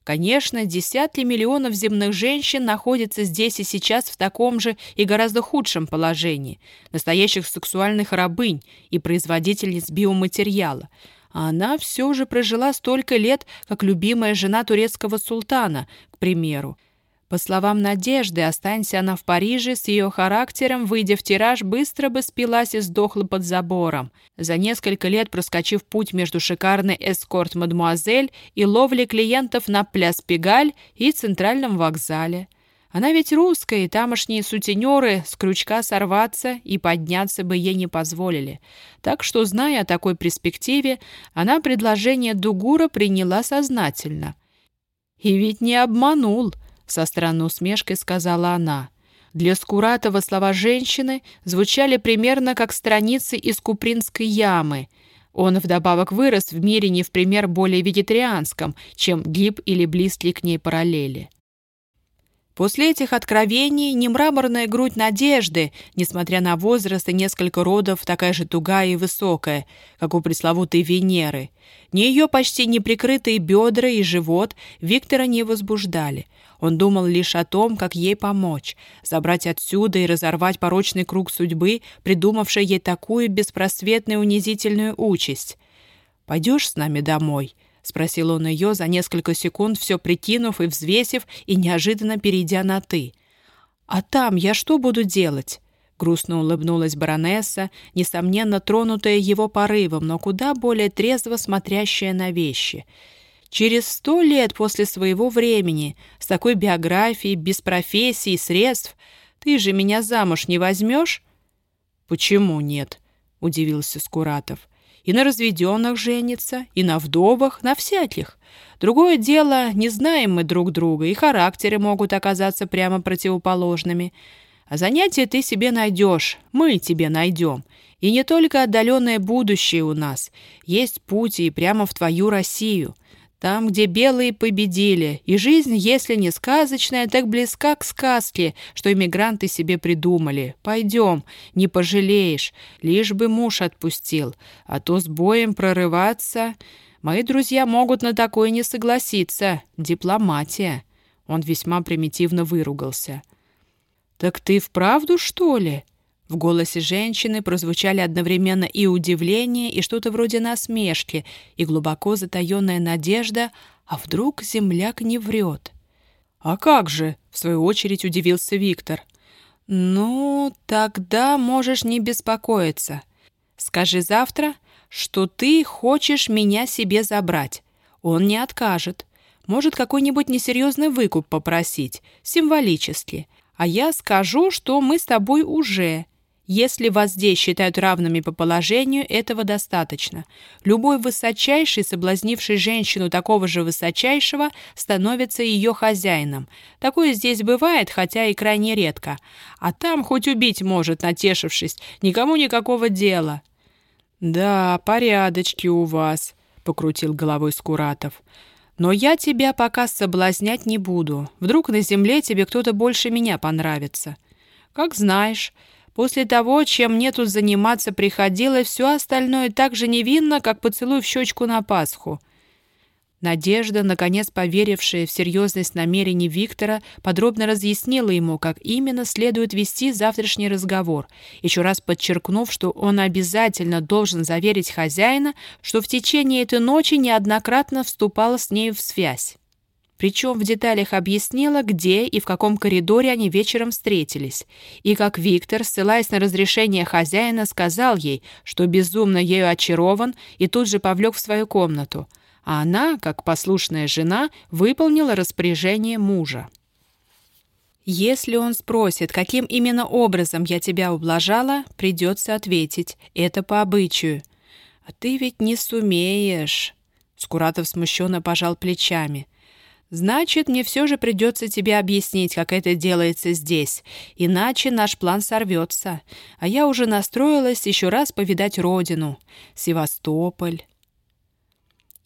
Конечно, десятки миллионов земных женщин находятся здесь и сейчас в таком же и гораздо худшем положении, настоящих сексуальных рабынь и производительниц биоматериала. А она все же прожила столько лет, как любимая жена турецкого султана, к примеру, по словам Надежды, останься она в Париже, с ее характером, выйдя в тираж, быстро бы спилась и сдохла под забором. За несколько лет проскочив путь между шикарной эскорт-мадмуазель и ловлей клиентов на пляс Пегаль и центральном вокзале. Она ведь русская, и тамошние сутенеры с крючка сорваться и подняться бы ей не позволили. Так что, зная о такой перспективе, она предложение Дугура приняла сознательно. И ведь не обманул –— со странной усмешкой сказала она. Для Скуратова слова женщины звучали примерно как страницы из Купринской ямы. Он вдобавок вырос в мире не в пример более вегетарианском, чем гиб или близкие к ней параллели. После этих откровений не мраморная грудь надежды, несмотря на возраст и несколько родов, такая же тугая и высокая, как у пресловутой Венеры, ни ее почти неприкрытые бедра и живот Виктора не возбуждали. Он думал лишь о том, как ей помочь, забрать отсюда и разорвать порочный круг судьбы, придумавшей ей такую беспросветную унизительную участь. «Пойдешь с нами домой?» — спросил он ее за несколько секунд, все прикинув и взвесив, и неожиданно перейдя на «ты». «А там я что буду делать?» Грустно улыбнулась баронесса, несомненно тронутая его порывом, но куда более трезво смотрящая на вещи. Через сто лет после своего времени, с такой биографией, без профессии средств, ты же меня замуж не возьмешь? «Почему нет?» — удивился Скуратов и на разведенных женится, и на вдовах, на всяких. Другое дело, не знаем мы друг друга, и характеры могут оказаться прямо противоположными. А занятие ты себе найдешь, мы тебе найдем. И не только отдаленное будущее у нас. Есть путь и прямо в твою Россию. Там, где белые победили, и жизнь, если не сказочная, так близка к сказке, что иммигранты себе придумали. Пойдем, не пожалеешь, лишь бы муж отпустил, а то с боем прорываться... Мои друзья могут на такое не согласиться. Дипломатия. Он весьма примитивно выругался. «Так ты вправду, что ли?» В голосе женщины прозвучали одновременно и удивление, и что-то вроде насмешки, и глубоко затаенная надежда, а вдруг земляк не врет. «А как же?» — в свою очередь удивился Виктор. «Ну, тогда можешь не беспокоиться. Скажи завтра, что ты хочешь меня себе забрать. Он не откажет. Может, какой-нибудь несерьезный выкуп попросить, символически. А я скажу, что мы с тобой уже, если вас здесь считают равными по положению, этого достаточно. Любой высочайший, соблазнивший женщину такого же высочайшего, становится ее хозяином. Такое здесь бывает, хотя и крайне редко. А там хоть убить может, натешившись, никому никакого дела. «Да, порядочки у вас», — покрутил головой Скуратов. «Но я тебя пока соблазнять не буду. Вдруг на земле тебе кто-то больше меня понравится». «Как знаешь». После того, чем мне тут заниматься приходилось, все остальное так же невинно, как поцелуй в щечку на Пасху. Надежда, наконец поверившая в серьезность намерений Виктора, подробно разъяснила ему, как именно следует вести завтрашний разговор, еще раз подчеркнув, что он обязательно должен заверить хозяина, что в течение этой ночи неоднократно вступал с ней в связь. Причем в деталях объяснила, где и в каком коридоре они вечером встретились, и как Виктор, ссылаясь на разрешение хозяина, сказал ей, что безумно ею очарован и тут же повлек в свою комнату, а она, как послушная жена, выполнила распоряжение мужа. Если он спросит, каким именно образом я тебя ублажала, придется ответить. Это по обычаю. А ты ведь не сумеешь. Скуратов смущенно пожал плечами. Значит, мне все же придется тебе объяснить, как это делается здесь, иначе наш план сорвется. А я уже настроилась еще раз повидать родину. Севастополь.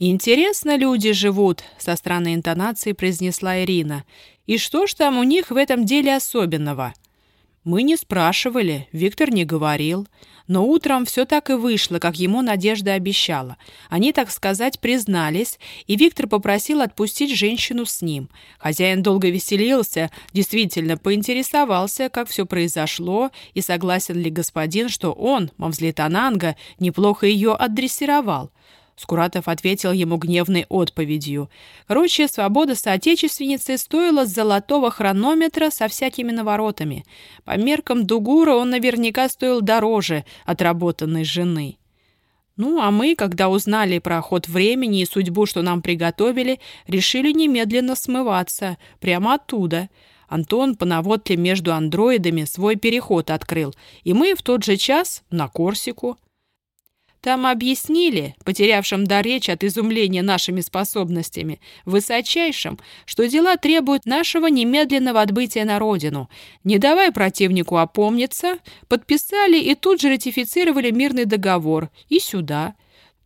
«Интересно люди живут», — со странной интонацией произнесла Ирина. «И что ж там у них в этом деле особенного?» Мы не спрашивали, Виктор не говорил. Но утром все так и вышло, как ему Надежда обещала. Они, так сказать, признались, и Виктор попросил отпустить женщину с ним. Хозяин долго веселился, действительно поинтересовался, как все произошло, и согласен ли господин, что он, Мавзлетананга, неплохо ее отдрессировал. Скуратов ответил ему гневной отповедью. Короче, свобода соотечественницы стоила золотого хронометра со всякими наворотами. По меркам Дугура он наверняка стоил дороже отработанной жены. Ну, а мы, когда узнали про ход времени и судьбу, что нам приготовили, решили немедленно смываться, прямо оттуда. Антон по наводке между андроидами свой переход открыл, и мы в тот же час на Корсику. Там объяснили, потерявшим до речи от изумления нашими способностями, высочайшим, что дела требуют нашего немедленного отбытия на родину. Не давая противнику опомниться, подписали и тут же ратифицировали мирный договор. И сюда.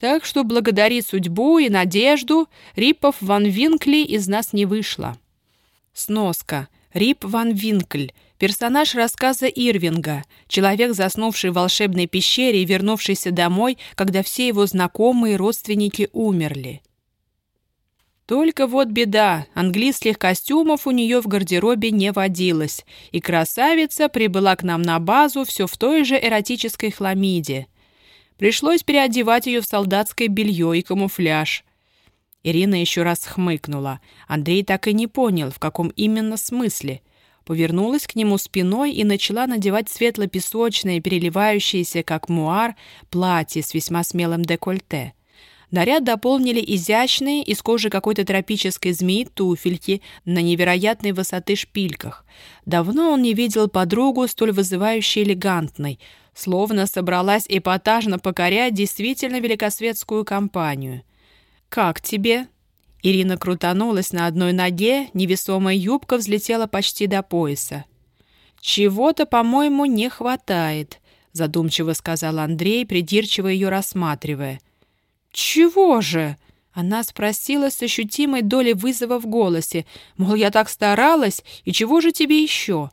Так что благодари судьбу и надежду, Рипов Ван Винкли из нас не вышло. Сноска. Рип Ван Винкль, персонаж рассказа Ирвинга, человек, заснувший в волшебной пещере и вернувшийся домой, когда все его знакомые и родственники умерли. Только вот беда, английских костюмов у нее в гардеробе не водилось, и красавица прибыла к нам на базу все в той же эротической хламиде. Пришлось переодевать ее в солдатское белье и камуфляж – Ирина еще раз хмыкнула. Андрей так и не понял, в каком именно смысле. Повернулась к нему спиной и начала надевать светло-песочное, переливающееся, как муар, платье с весьма смелым декольте. Наряд дополнили изящные из кожи какой-то тропической змеи туфельки на невероятной высоты шпильках. Давно он не видел подругу столь вызывающей элегантной, словно собралась эпатажно покорять действительно великосветскую компанию. «Как тебе?» Ирина крутанулась на одной ноге, невесомая юбка взлетела почти до пояса. «Чего-то, по-моему, не хватает», — задумчиво сказал Андрей, придирчиво ее рассматривая. «Чего же?» — она спросила с ощутимой долей вызова в голосе, мол, я так старалась, и чего же тебе еще?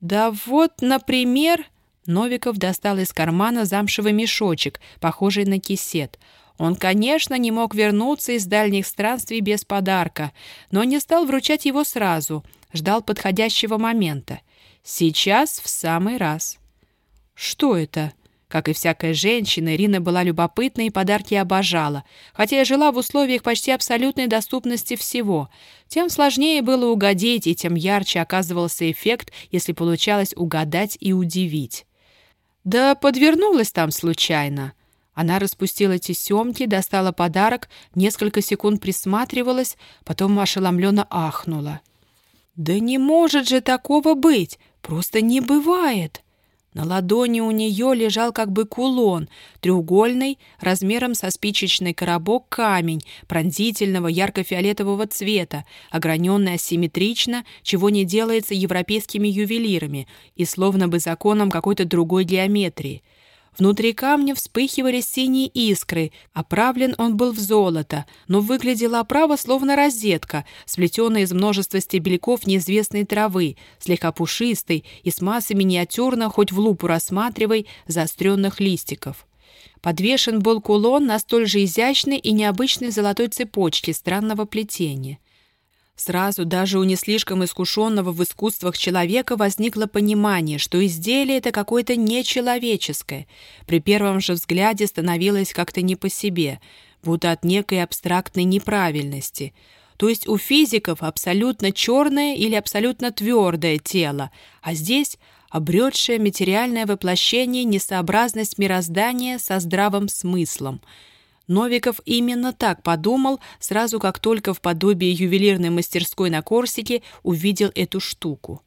«Да вот, например...» Новиков достал из кармана замшевый мешочек, похожий на кисет — он, конечно, не мог вернуться из дальних странствий без подарка, но не стал вручать его сразу, ждал подходящего момента. Сейчас в самый раз. Что это? Как и всякая женщина, Ирина была любопытна и подарки обожала, хотя и жила в условиях почти абсолютной доступности всего. Тем сложнее было угодить, и тем ярче оказывался эффект, если получалось угадать и удивить. Да подвернулась там случайно. Она распустила тесемки, достала подарок, несколько секунд присматривалась, потом ошеломленно ахнула. «Да не может же такого быть! Просто не бывает!» На ладони у нее лежал как бы кулон, треугольный, размером со спичечный коробок камень, пронзительного ярко-фиолетового цвета, ограненный асимметрично, чего не делается европейскими ювелирами и словно бы законом какой-то другой геометрии — Внутри камня вспыхивали синие искры. Оправлен он был в золото, но выглядела оправа словно розетка, сплетенная из множества стебельков неизвестной травы, слегка пушистой и с массой миниатюрно, хоть в лупу рассматривай, заостренных листиков. Подвешен был кулон на столь же изящной и необычной золотой цепочке странного плетения. Сразу даже у не слишком искушенного в искусствах человека возникло понимание, что изделие это какое-то нечеловеческое. При первом же взгляде становилось как-то не по себе, будто от некой абстрактной неправильности. То есть у физиков абсолютно черное или абсолютно твердое тело, а здесь обретшее материальное воплощение несообразность мироздания со здравым смыслом – Новиков именно так подумал, сразу как только в подобии ювелирной мастерской на Корсике увидел эту штуку.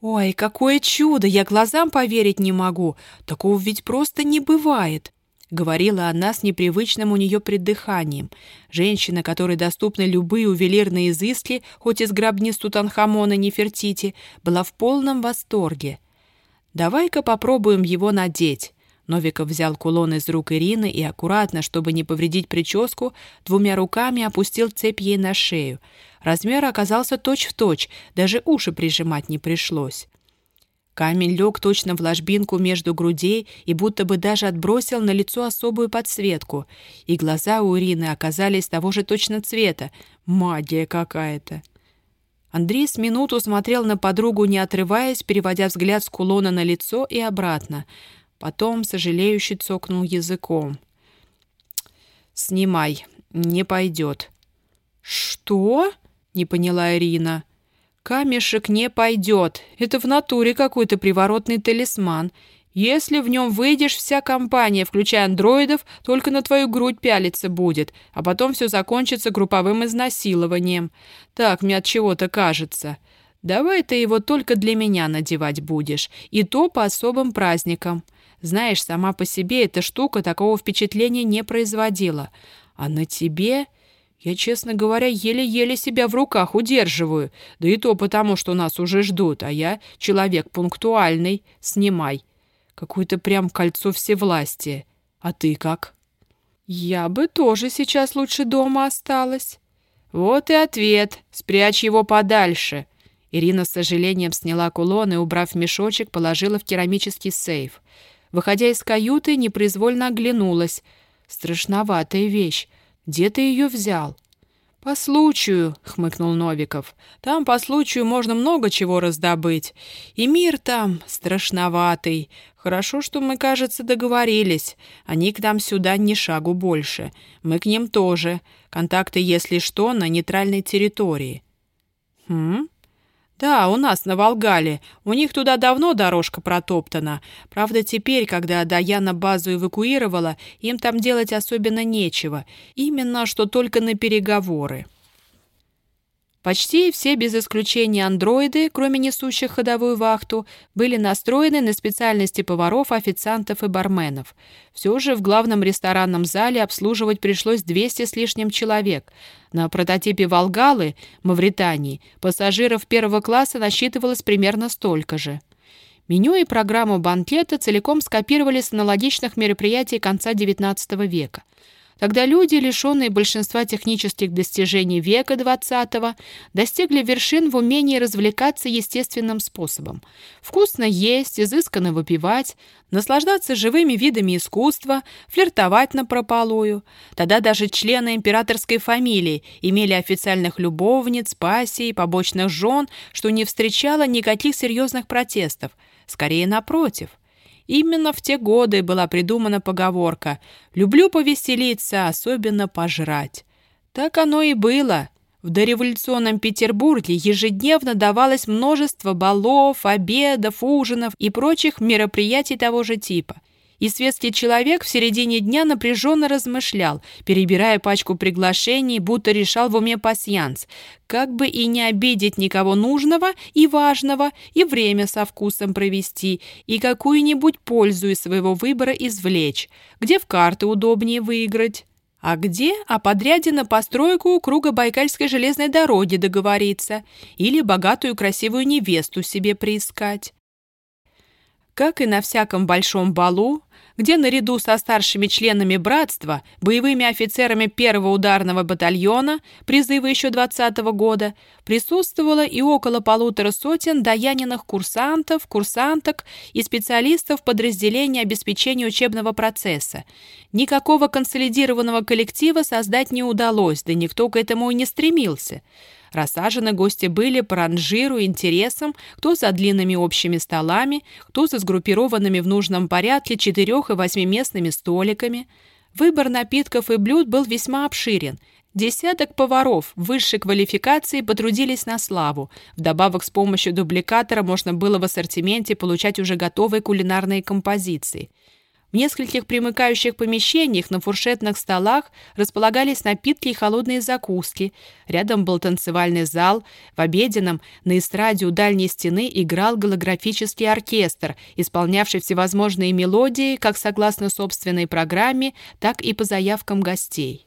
«Ой, какое чудо! Я глазам поверить не могу! Такого ведь просто не бывает!» — говорила она с непривычным у нее преддыханием. Женщина, которой доступны любые ювелирные изыски, хоть из гробниц Тутанхамона Нефертити, была в полном восторге. «Давай-ка попробуем его надеть», Новиков взял кулон из рук Ирины и аккуратно, чтобы не повредить прическу, двумя руками опустил цепь ей на шею. Размер оказался точь-в-точь, точь, даже уши прижимать не пришлось. Камень лег точно в ложбинку между грудей и будто бы даже отбросил на лицо особую подсветку. И глаза у Ирины оказались того же точно цвета. Магия какая-то. Андрей с минуту смотрел на подругу, не отрываясь, переводя взгляд с кулона на лицо и обратно — Потом, сожалеюще цокнул языком. «Снимай, не пойдет». «Что?» — не поняла Ирина. «Камешек не пойдет. Это в натуре какой-то приворотный талисман. Если в нем выйдешь, вся компания, включая андроидов, только на твою грудь пялиться будет, а потом все закончится групповым изнасилованием. Так мне от чего-то кажется. Давай ты его только для меня надевать будешь, и то по особым праздникам. Знаешь, сама по себе эта штука такого впечатления не производила. А на тебе... Я, честно говоря, еле-еле себя в руках удерживаю. Да и то потому, что нас уже ждут, а я человек пунктуальный. Снимай. Какое-то прям кольцо всевластия. А ты как? Я бы тоже сейчас лучше дома осталась. Вот и ответ. Спрячь его подальше. Ирина с сожалением сняла кулон и, убрав мешочек, положила в керамический сейф. Выходя из каюты, непроизвольно оглянулась. Страшноватая вещь. Где ты ее взял? «По случаю», — хмыкнул Новиков. «Там по случаю можно много чего раздобыть. И мир там страшноватый. Хорошо, что мы, кажется, договорились. Они к нам сюда ни шагу больше. Мы к ним тоже. Контакты, если что, на нейтральной территории». «Хм?» «Да, у нас на Волгале. У них туда давно дорожка протоптана. Правда, теперь, когда Даяна базу эвакуировала, им там делать особенно нечего. Именно что только на переговоры». Почти все, без исключения андроиды, кроме несущих ходовую вахту, были настроены на специальности поваров, официантов и барменов. Все же в главном ресторанном зале обслуживать пришлось 200 с лишним человек. На прототипе «Волгалы» Мавритании пассажиров первого класса насчитывалось примерно столько же. Меню и программу банкета целиком скопировали с аналогичных мероприятий конца XIX века – Тогда люди, лишенные большинства технических достижений века XX, достигли вершин в умении развлекаться естественным способом. Вкусно есть, изысканно выпивать, наслаждаться живыми видами искусства, флиртовать напропалую. Тогда даже члены императорской фамилии имели официальных любовниц, пассий, побочных жен, что не встречало никаких серьезных протестов. Скорее, напротив – Именно в те годы была придумана поговорка «люблю повеселиться, особенно пожрать». Так оно и было. В дореволюционном Петербурге ежедневно давалось множество балов, обедов, ужинов и прочих мероприятий того же типа. И светский человек в середине дня напряженно размышлял, перебирая пачку приглашений, будто решал в уме пасьянс, как бы и не обидеть никого нужного и важного, и время со вкусом провести, и какую-нибудь пользу из своего выбора извлечь, где в карты удобнее выиграть. А где о подряде на постройку круга Байкальской железной дороги договориться или богатую красивую невесту себе приискать. Как и на всяком большом балу, где наряду со старшими членами братства, боевыми офицерами первого ударного батальона, призыва еще 20 -го года, присутствовало и около полутора сотен даяниных курсантов, курсанток и специалистов подразделения обеспечения учебного процесса. Никакого консолидированного коллектива создать не удалось, да никто к этому и не стремился. Рассажены гости были по ранжиру интересам, кто за длинными общими столами, кто за сгруппированными в нужном порядке четырех- и восьмиместными столиками. Выбор напитков и блюд был весьма обширен. Десяток поваров высшей квалификации потрудились на славу. Вдобавок с помощью дубликатора можно было в ассортименте получать уже готовые кулинарные композиции – в нескольких примыкающих помещениях на фуршетных столах располагались напитки и холодные закуски. Рядом был танцевальный зал. В обеденном на эстраде у дальней стены играл голографический оркестр, исполнявший всевозможные мелодии как согласно собственной программе, так и по заявкам гостей.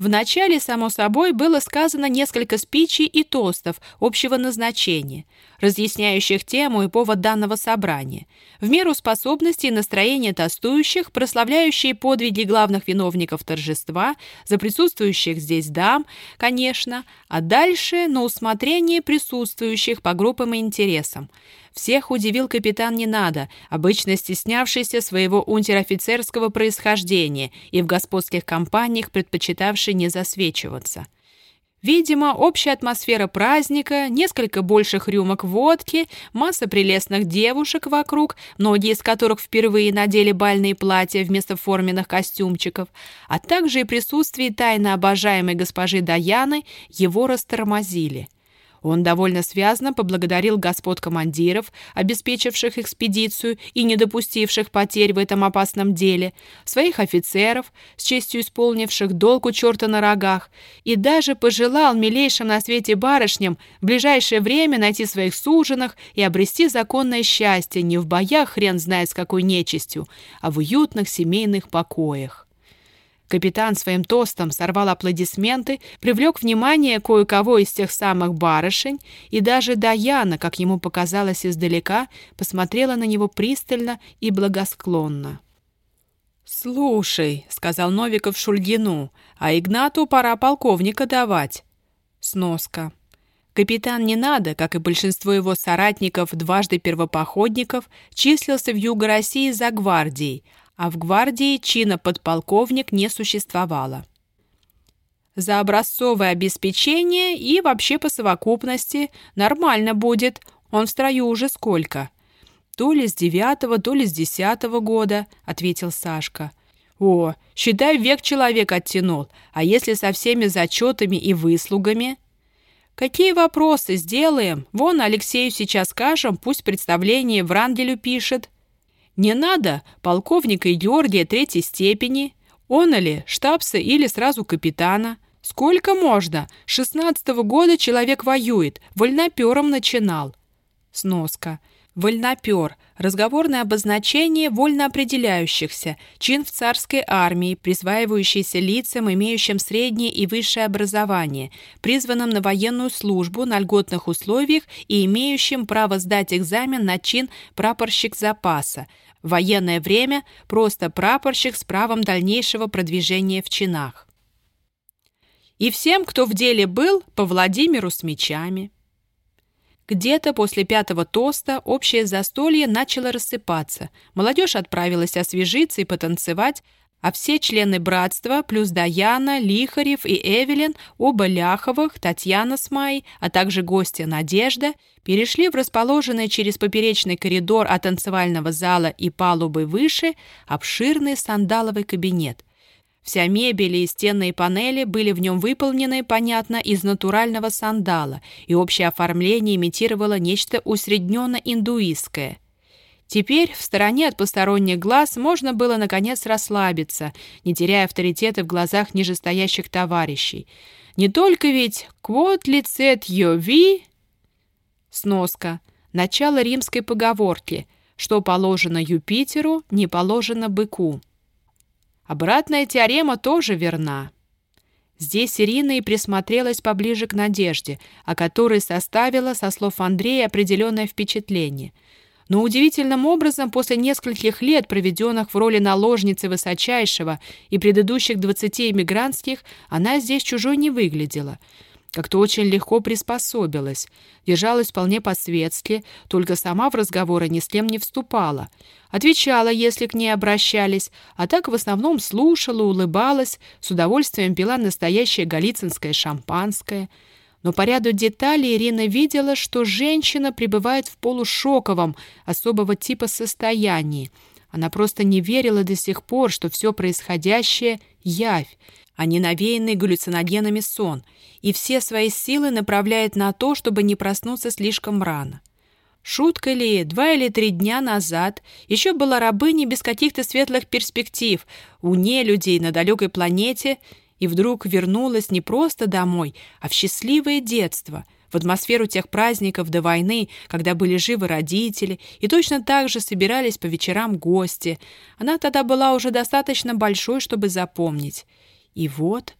Вначале, само собой, было сказано несколько спичей и тостов общего назначения, разъясняющих тему и повод данного собрания, в меру способностей и настроения тостующих, прославляющие подвиги главных виновников торжества, за присутствующих здесь дам, конечно, а дальше на усмотрение присутствующих по группам и интересам – всех удивил капитан не надо, обычно стеснявшийся своего унтер-офицерского происхождения и в господских компаниях предпочитавший не засвечиваться. Видимо, общая атмосфера праздника, несколько больших рюмок водки, масса прелестных девушек вокруг, многие из которых впервые надели бальные платья вместо форменных костюмчиков, а также и присутствие тайно обожаемой госпожи Даяны его растормозили – он довольно связно поблагодарил господ командиров, обеспечивших экспедицию и не допустивших потерь в этом опасном деле, своих офицеров, с честью исполнивших долг у черта на рогах, и даже пожелал милейшим на свете барышням в ближайшее время найти своих суженых и обрести законное счастье не в боях хрен знает с какой нечистью, а в уютных семейных покоях. Капитан своим тостом сорвал аплодисменты, привлек внимание кое-кого из тех самых барышень, и даже Даяна, как ему показалось издалека, посмотрела на него пристально и благосклонно. «Слушай», — сказал Новиков Шульгину, — «а Игнату пора полковника давать». Сноска. Капитан Ненадо, как и большинство его соратников, дважды первопоходников, числился в Юго России за гвардией, а в гвардии чина подполковник не существовало. За образцовое обеспечение и вообще по совокупности нормально будет, он в строю уже сколько? То ли с девятого, то ли с десятого года, ответил Сашка. О, считай, век человек оттянул, а если со всеми зачетами и выслугами? Какие вопросы сделаем? Вон Алексею сейчас скажем, пусть представление Врангелю пишет. Не надо полковника Георгия третьей степени, он или штабса или сразу капитана. Сколько можно? Шестнадцатого года человек воюет, вольнопером начинал. Сноска. Вольнопер – разговорное обозначение вольно определяющихся, чин в царской армии, присваивающийся лицам, имеющим среднее и высшее образование, призванным на военную службу на льготных условиях и имеющим право сдать экзамен на чин прапорщик запаса. Военное время – просто прапорщик с правом дальнейшего продвижения в чинах. И всем, кто в деле был, по Владимиру с мечами. Где-то после пятого тоста общее застолье начало рассыпаться. Молодежь отправилась освежиться и потанцевать, а все члены братства, плюс Даяна, Лихарев и Эвелин, оба Ляховых, Татьяна с Майей, а также гостья Надежда, перешли в расположенный через поперечный коридор от танцевального зала и палубы выше обширный сандаловый кабинет – Вся мебель и стенные панели были в нем выполнены, понятно, из натурального сандала, и общее оформление имитировало нечто усредненно-индуистское. Теперь в стороне от посторонних глаз можно было, наконец, расслабиться, не теряя авторитета в глазах нижестоящих товарищей. Не только ведь «quod licet yovi» сноска, начало римской поговорки «что положено Юпитеру, не положено быку». Обратная теорема тоже верна. Здесь Ирина и присмотрелась поближе к Надежде, о которой составила, со слов Андрея, определенное впечатление. Но удивительным образом, после нескольких лет, проведенных в роли наложницы высочайшего и предыдущих двадцати эмигрантских, она здесь чужой не выглядела — как-то очень легко приспособилась, держалась вполне по-светски, только сама в разговоры ни с кем не вступала. Отвечала, если к ней обращались, а так в основном слушала, улыбалась, с удовольствием пила настоящее галицинское шампанское. Но по ряду деталей Ирина видела, что женщина пребывает в полушоковом, особого типа состоянии. Она просто не верила до сих пор, что все происходящее — явь, а не навеянный галлюциногенами сон, и все свои силы направляет на то, чтобы не проснуться слишком рано. Шутка ли, два или три дня назад еще была рабыней без каких-то светлых перспектив, у людей на далекой планете, и вдруг вернулась не просто домой, а в счастливое детство, в атмосферу тех праздников до войны, когда были живы родители, и точно так же собирались по вечерам гости. Она тогда была уже достаточно большой, чтобы запомнить. И вот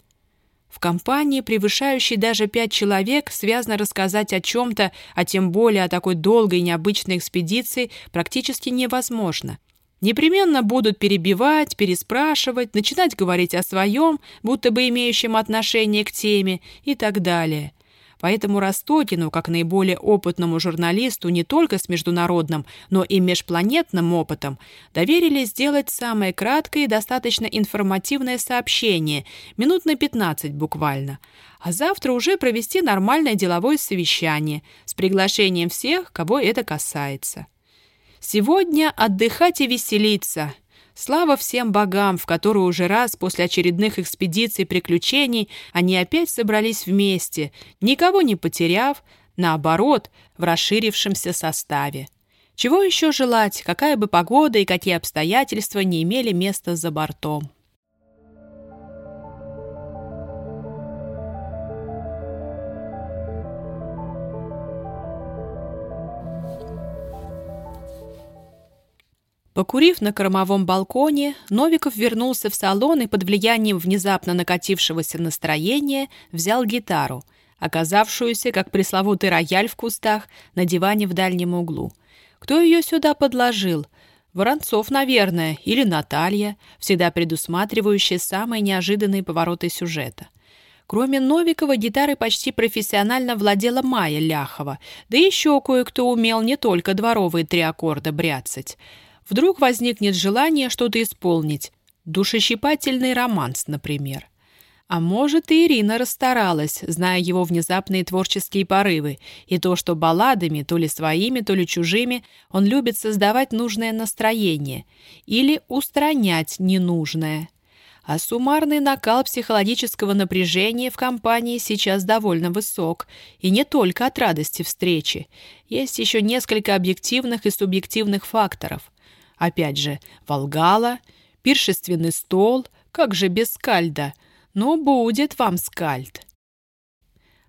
в компании, превышающей даже пять человек, связно рассказать о чем-то, а тем более о такой долгой и необычной экспедиции, практически невозможно. Непременно будут перебивать, переспрашивать, начинать говорить о своем, будто бы имеющем отношение к теме и так далее. Поэтому Ростокину, как наиболее опытному журналисту не только с международным, но и межпланетным опытом, доверили сделать самое краткое и достаточно информативное сообщение, минут на 15 буквально, а завтра уже провести нормальное деловое совещание с приглашением всех, кого это касается. Сегодня отдыхать и веселиться – Слава всем богам, в которые уже раз после очередных экспедиций и приключений они опять собрались вместе, никого не потеряв, наоборот, в расширившемся составе. Чего еще желать, какая бы погода и какие обстоятельства не имели места за бортом. Покурив на кормовом балконе, Новиков вернулся в салон и под влиянием внезапно накатившегося настроения взял гитару, оказавшуюся, как пресловутый рояль в кустах, на диване в дальнем углу. Кто ее сюда подложил? Воронцов, наверное, или Наталья, всегда предусматривающая самые неожиданные повороты сюжета. Кроме Новикова, гитарой почти профессионально владела Майя Ляхова, да еще кое-кто умел не только дворовые три аккорда бряцать. Вдруг возникнет желание что-то исполнить. Душещипательный романс, например. А может, и Ирина расстаралась, зная его внезапные творческие порывы, и то, что балладами, то ли своими, то ли чужими, он любит создавать нужное настроение или устранять ненужное – а суммарный накал психологического напряжения в компании сейчас довольно высок, и не только от радости встречи. Есть еще несколько объективных и субъективных факторов. Опять же, Волгала, пиршественный стол, как же без скальда? Ну, будет вам скальд.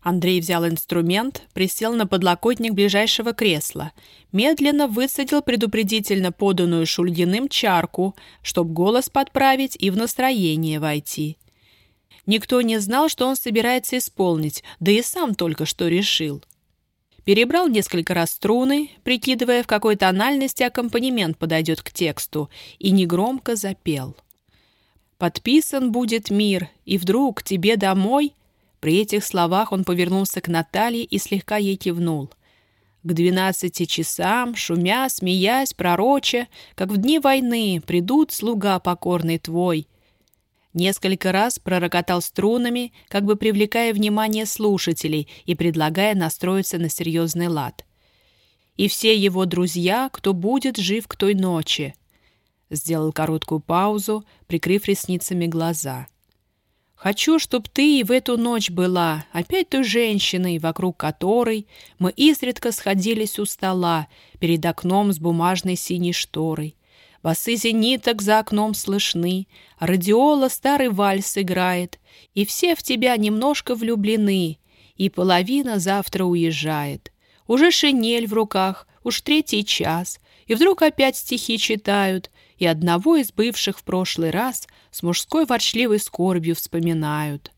Андрей взял инструмент, присел на подлокотник ближайшего кресла, медленно высадил предупредительно поданную Шульгиным чарку, чтоб голос подправить и в настроение войти. Никто не знал, что он собирается исполнить, да и сам только что решил. Перебрал несколько раз струны, прикидывая, в какой тональности аккомпанемент подойдет к тексту, и негромко запел. «Подписан будет мир, и вдруг тебе домой...» При этих словах он повернулся к Наталье и слегка ей кивнул. К двенадцати часам, шумя, смеясь, пророча, как в дни войны, придут слуга покорный твой. Несколько раз пророкотал струнами, как бы привлекая внимание слушателей и предлагая настроиться на серьезный лад. И все его друзья, кто будет жив к той ночи. Сделал короткую паузу, прикрыв ресницами глаза. Хочу, чтоб ты и в эту ночь была опять той женщиной, вокруг которой мы изредка сходились у стола перед окном с бумажной синей шторой. Басы зениток за окном слышны, радиола старый вальс играет, и все в тебя немножко влюблены, и половина завтра уезжает. Уже шинель в руках, уж третий час, и вдруг опять стихи читают, и одного из бывших в прошлый раз с мужской ворчливой скорбью вспоминают.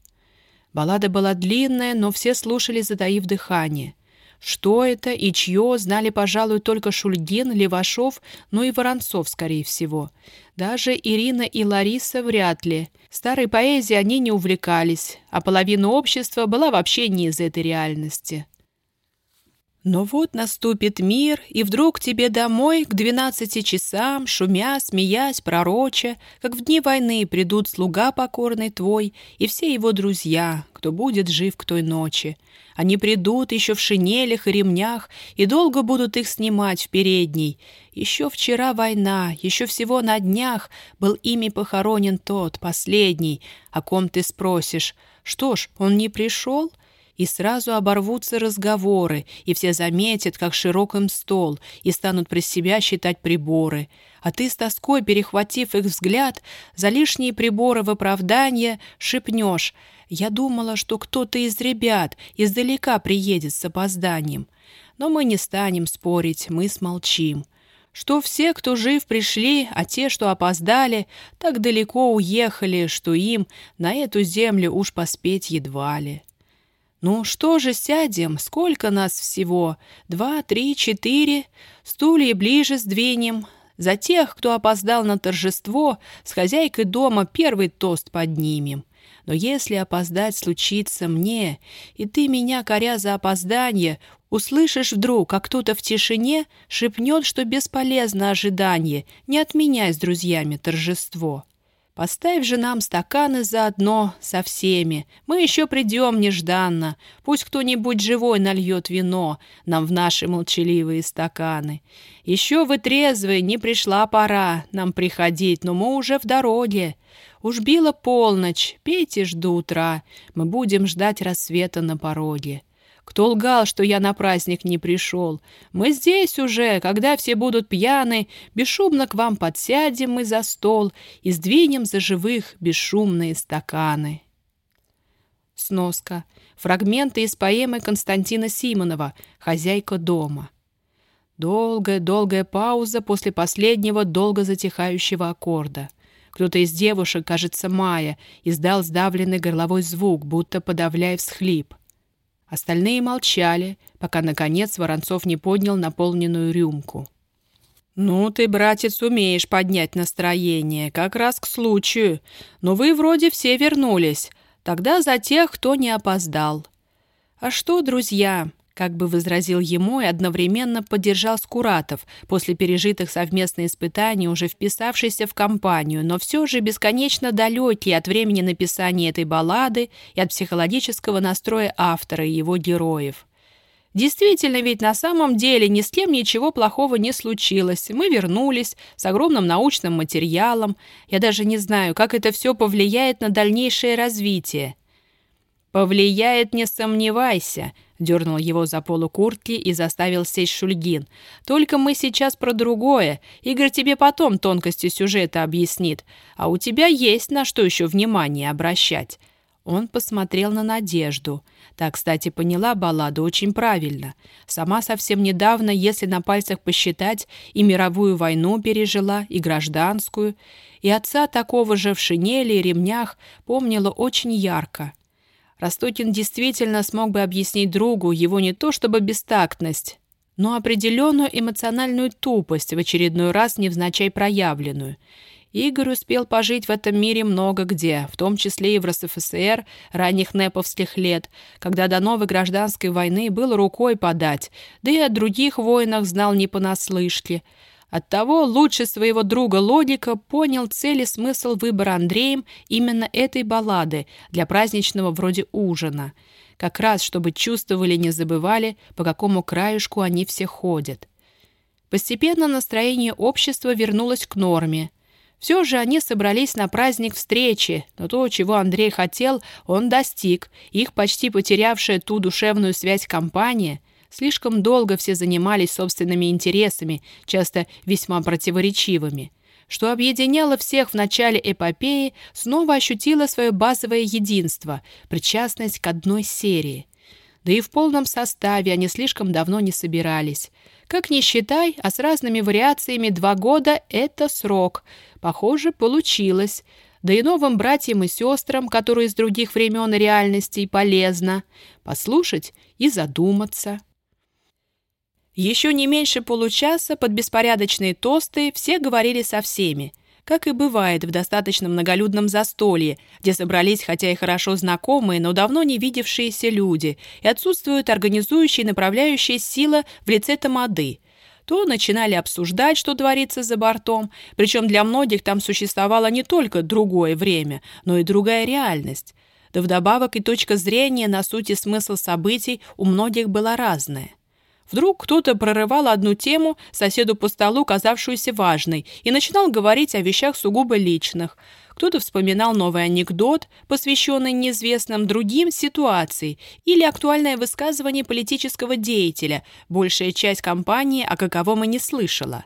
Баллада была длинная, но все слушали, затаив дыхание. Что это и чье, знали, пожалуй, только Шульгин, Левашов, ну и Воронцов, скорее всего. Даже Ирина и Лариса вряд ли. Старой поэзией они не увлекались, а половина общества была вообще не из этой реальности. Но вот наступит мир, и вдруг тебе домой к двенадцати часам, шумя, смеясь, пророча, как в дни войны придут слуга покорный твой и все его друзья, кто будет жив к той ночи. Они придут еще в шинелях и ремнях, и долго будут их снимать в передней. Еще вчера война, еще всего на днях был ими похоронен тот, последний, о ком ты спросишь. Что ж, он не пришел?» И сразу оборвутся разговоры, и все заметят, как широк им стол, и станут при себя считать приборы. А ты с тоской, перехватив их взгляд, за лишние приборы в оправдание шепнешь «Я думала, что кто-то из ребят издалека приедет с опозданием». Но мы не станем спорить, мы смолчим что все, кто жив, пришли, а те, что опоздали, так далеко уехали, что им на эту землю уж поспеть едва ли. «Ну что же, сядем? Сколько нас всего? Два, три, четыре? Стулья ближе сдвинем. За тех, кто опоздал на торжество, с хозяйкой дома первый тост поднимем. Но если опоздать случится мне, и ты меня, коря за опоздание, услышишь вдруг, как кто-то в тишине шепнет, что бесполезно ожидание, не отменяй с друзьями торжество». Поставь же нам стаканы заодно со всеми. Мы еще придем нежданно. Пусть кто-нибудь живой нальет вино нам в наши молчаливые стаканы. Еще вы трезвые, не пришла пора нам приходить, но мы уже в дороге. Уж била полночь, пейте ж до утра. Мы будем ждать рассвета на пороге. Кто лгал, что я на праздник не пришел? Мы здесь уже, когда все будут пьяны, бесшумно к вам подсядем мы за стол и сдвинем за живых бесшумные стаканы. Сноска. Фрагменты из поэмы Константина Симонова «Хозяйка дома». Долгая-долгая пауза после последнего долго затихающего аккорда. Кто-то из девушек, кажется, Майя, издал сдавленный горловой звук, будто подавляя всхлип. Остальные молчали, пока, наконец, Воронцов не поднял наполненную рюмку. «Ну, ты, братец, умеешь поднять настроение, как раз к случаю. Но вы вроде все вернулись. Тогда за тех, кто не опоздал. А что, друзья, как бы возразил ему и одновременно поддержал Скуратов, после пережитых совместных испытаний, уже вписавшийся в компанию, но все же бесконечно далекий от времени написания этой баллады и от психологического настроя автора и его героев. Действительно, ведь на самом деле ни с кем ничего плохого не случилось. Мы вернулись с огромным научным материалом. Я даже не знаю, как это все повлияет на дальнейшее развитие. «Повлияет, не сомневайся», — дернул его за полу куртки и заставил сесть Шульгин. «Только мы сейчас про другое. Игорь тебе потом тонкости сюжета объяснит. А у тебя есть на что еще внимание обращать». Он посмотрел на Надежду. Так, кстати, поняла балладу очень правильно. Сама совсем недавно, если на пальцах посчитать, и мировую войну пережила, и гражданскую, и отца такого же в шинели и ремнях помнила очень ярко. Ростокин действительно смог бы объяснить другу его не то чтобы бестактность, но определенную эмоциональную тупость, в очередной раз невзначай проявленную. Игорь успел пожить в этом мире много где, в том числе и в РСФСР ранних неповских лет, когда до новой гражданской войны было рукой подать, да и о других войнах знал не понаслышке – Оттого лучше своего друга Логика понял цель и смысл выбора Андреем именно этой баллады для праздничного вроде ужина. Как раз, чтобы чувствовали не забывали, по какому краюшку они все ходят. Постепенно настроение общества вернулось к норме. Все же они собрались на праздник встречи, но то, чего Андрей хотел, он достиг. Их почти потерявшая ту душевную связь компания – Слишком долго все занимались собственными интересами, часто весьма противоречивыми. Что объединяло всех в начале эпопеи, снова ощутило свое базовое единство, причастность к одной серии. Да и в полном составе они слишком давно не собирались. Как ни считай, а с разными вариациями два года — это срок. Похоже, получилось. Да и новым братьям и сестрам, которые из других времен реальностей, полезно. Послушать и задуматься. Еще не меньше получаса под беспорядочные тосты все говорили со всеми, как и бывает в достаточно многолюдном застолье, где собрались хотя и хорошо знакомые, но давно не видевшиеся люди, и отсутствует организующая и направляющая сила в лице тамады. То начинали обсуждать, что творится за бортом, причем для многих там существовало не только другое время, но и другая реальность. Да вдобавок и точка зрения на суть и смысл событий у многих была разная. Вдруг кто-то прорывал одну тему, соседу по столу, казавшуюся важной, и начинал говорить о вещах сугубо личных. Кто-то вспоминал новый анекдот, посвященный неизвестным другим ситуации, или актуальное высказывание политического деятеля, большая часть компании о каковом и не слышала.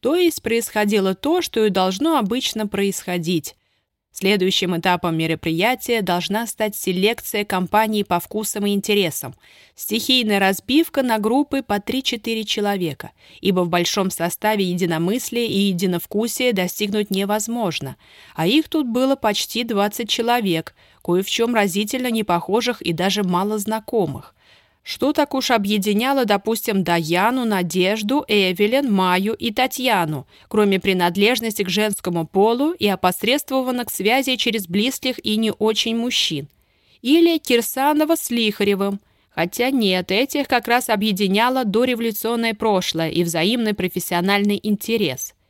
То есть происходило то, что и должно обычно происходить. Следующим этапом мероприятия должна стать селекция компаний по вкусам и интересам, стихийная разбивка на группы по 3-4 человека, ибо в большом составе единомыслия и единовкусия достигнуть невозможно, а их тут было почти 20 человек, кое в чем разительно непохожих и даже мало знакомых. Что так уж объединяло, допустим, Даяну, Надежду, Эвелин, Маю и Татьяну, кроме принадлежности к женскому полу и опосредствованных связей через близких и не очень мужчин? Или Кирсанова с Лихаревым? Хотя нет, этих как раз объединяло дореволюционное прошлое и взаимный профессиональный интерес –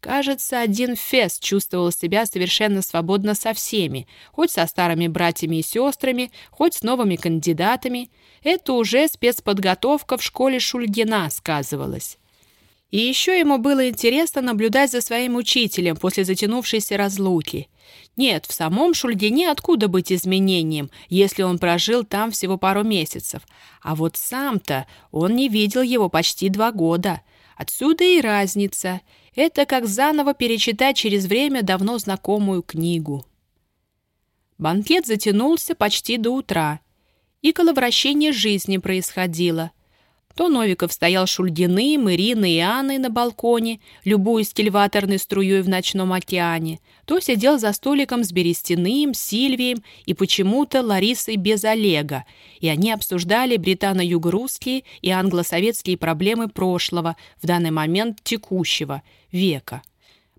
Кажется, один Фес чувствовал себя совершенно свободно со всеми, хоть со старыми братьями и сестрами, хоть с новыми кандидатами. Это уже спецподготовка в школе Шульгина сказывалась. И еще ему было интересно наблюдать за своим учителем после затянувшейся разлуки. Нет, в самом Шульгине откуда быть изменением, если он прожил там всего пару месяцев. А вот сам-то он не видел его почти два года. Отсюда и разница – это как заново перечитать через время давно знакомую книгу. Банкет затянулся почти до утра, и коловращение жизни происходило. То Новиков стоял Шульгиным, Ириной и Анной на балконе, любуясь кильваторной струей в ночном океане, то сидел за столиком с Берестяным, Сильвием и почему-то Ларисой без Олега, и они обсуждали британо-юго-русские и англосоветские проблемы прошлого, в данный момент текущего, века.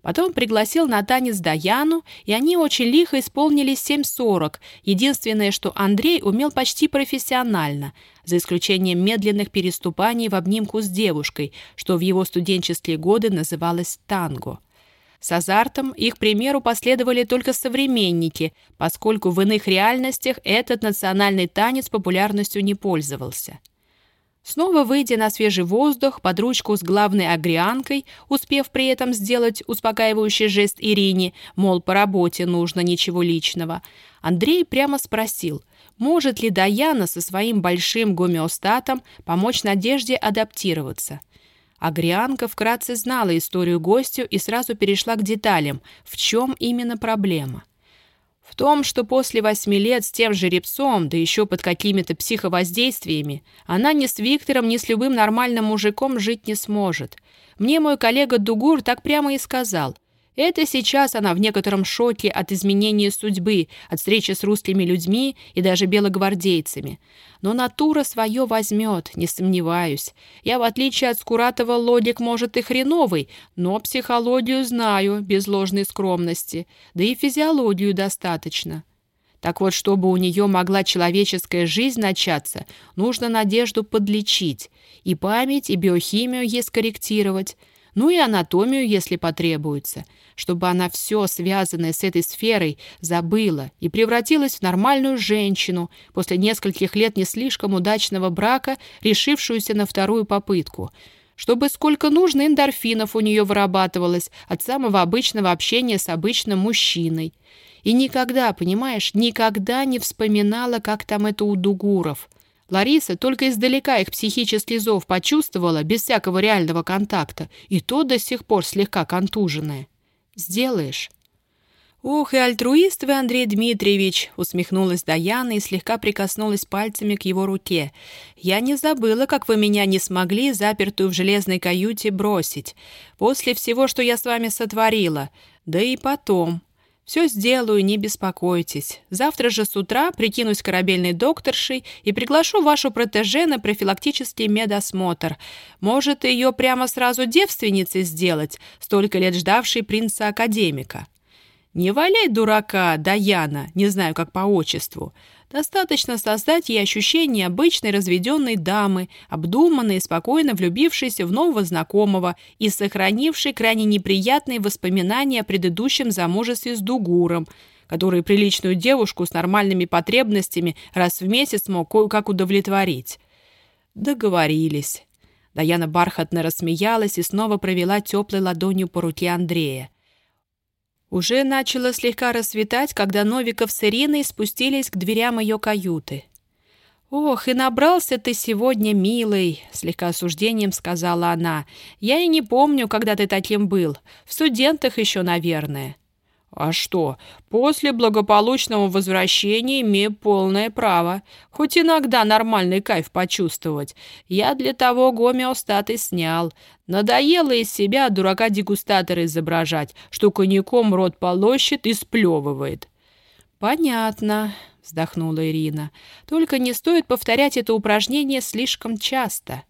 Потом пригласил на танец Даяну, и они очень лихо исполнили 7.40. Единственное, что Андрей умел почти профессионально, за исключением медленных переступаний в обнимку с девушкой, что в его студенческие годы называлось танго. С азартом их примеру последовали только современники, поскольку в иных реальностях этот национальный танец популярностью не пользовался. Снова выйдя на свежий воздух под ручку с главной агрианкой, успев при этом сделать успокаивающий жест Ирине, мол, по работе нужно ничего личного, Андрей прямо спросил, может ли Даяна со своим большим гомеостатом помочь Надежде адаптироваться. Агрианка вкратце знала историю гостю и сразу перешла к деталям, в чем именно проблема. В том, что после восьми лет с тем жеребцом, да еще под какими-то психовоздействиями, она ни с Виктором, ни с любым нормальным мужиком жить не сможет. Мне мой коллега Дугур так прямо и сказал – это сейчас она в некотором шоке от изменения судьбы, от встречи с русскими людьми и даже белогвардейцами. Но натура свое возьмет, не сомневаюсь. Я, в отличие от Скуратова, логик, может, и хреновый, но психологию знаю, без ложной скромности. Да и физиологию достаточно. Так вот, чтобы у нее могла человеческая жизнь начаться, нужно надежду подлечить. И память, и биохимию ей скорректировать ну и анатомию, если потребуется, чтобы она все, связанное с этой сферой, забыла и превратилась в нормальную женщину после нескольких лет не слишком удачного брака, решившуюся на вторую попытку, чтобы сколько нужно эндорфинов у нее вырабатывалось от самого обычного общения с обычным мужчиной. И никогда, понимаешь, никогда не вспоминала, как там это у Дугуров – Лариса только издалека их психический зов почувствовала, без всякого реального контакта, и то до сих пор слегка контуженная. «Сделаешь?» «Ух, и альтруист вы, Андрей Дмитриевич!» — усмехнулась Даяна и слегка прикоснулась пальцами к его руке. «Я не забыла, как вы меня не смогли, запертую в железной каюте, бросить. После всего, что я с вами сотворила. Да и потом. Все сделаю, не беспокойтесь. Завтра же с утра прикинусь корабельной докторшей и приглашу вашу протеже на профилактический медосмотр. Может, ее прямо сразу девственницей сделать, столько лет ждавшей принца-академика. Не валяй дурака, Даяна, не знаю, как по отчеству. Достаточно создать ей ощущение обычной разведенной дамы, обдуманной и спокойно влюбившейся в нового знакомого и сохранившей крайне неприятные воспоминания о предыдущем замужестве с Дугуром, который приличную девушку с нормальными потребностями раз в месяц мог кое-как удовлетворить. Договорились. Даяна бархатно рассмеялась и снова провела теплой ладонью по руке Андрея. Уже начало слегка рассветать, когда Новиков с Ириной спустились к дверям ее каюты. «Ох, и набрался ты сегодня, милый!» — слегка осуждением сказала она. «Я и не помню, когда ты таким был. В студентах еще, наверное». А что, после благополучного возвращения имею полное право, хоть иногда нормальный кайф почувствовать. Я для того гомеостаты снял. Надоело из себя дурака-дегустатора изображать, что коньяком рот полощет и сплевывает. «Понятно», — вздохнула Ирина. «Только не стоит повторять это упражнение слишком часто».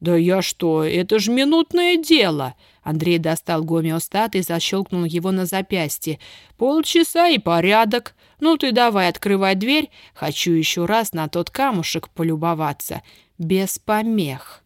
«Да я что, это ж минутное дело!» Андрей достал гомеостат и защелкнул его на запястье. «Полчаса и порядок. Ну ты давай, открывай дверь. Хочу еще раз на тот камушек полюбоваться. Без помех».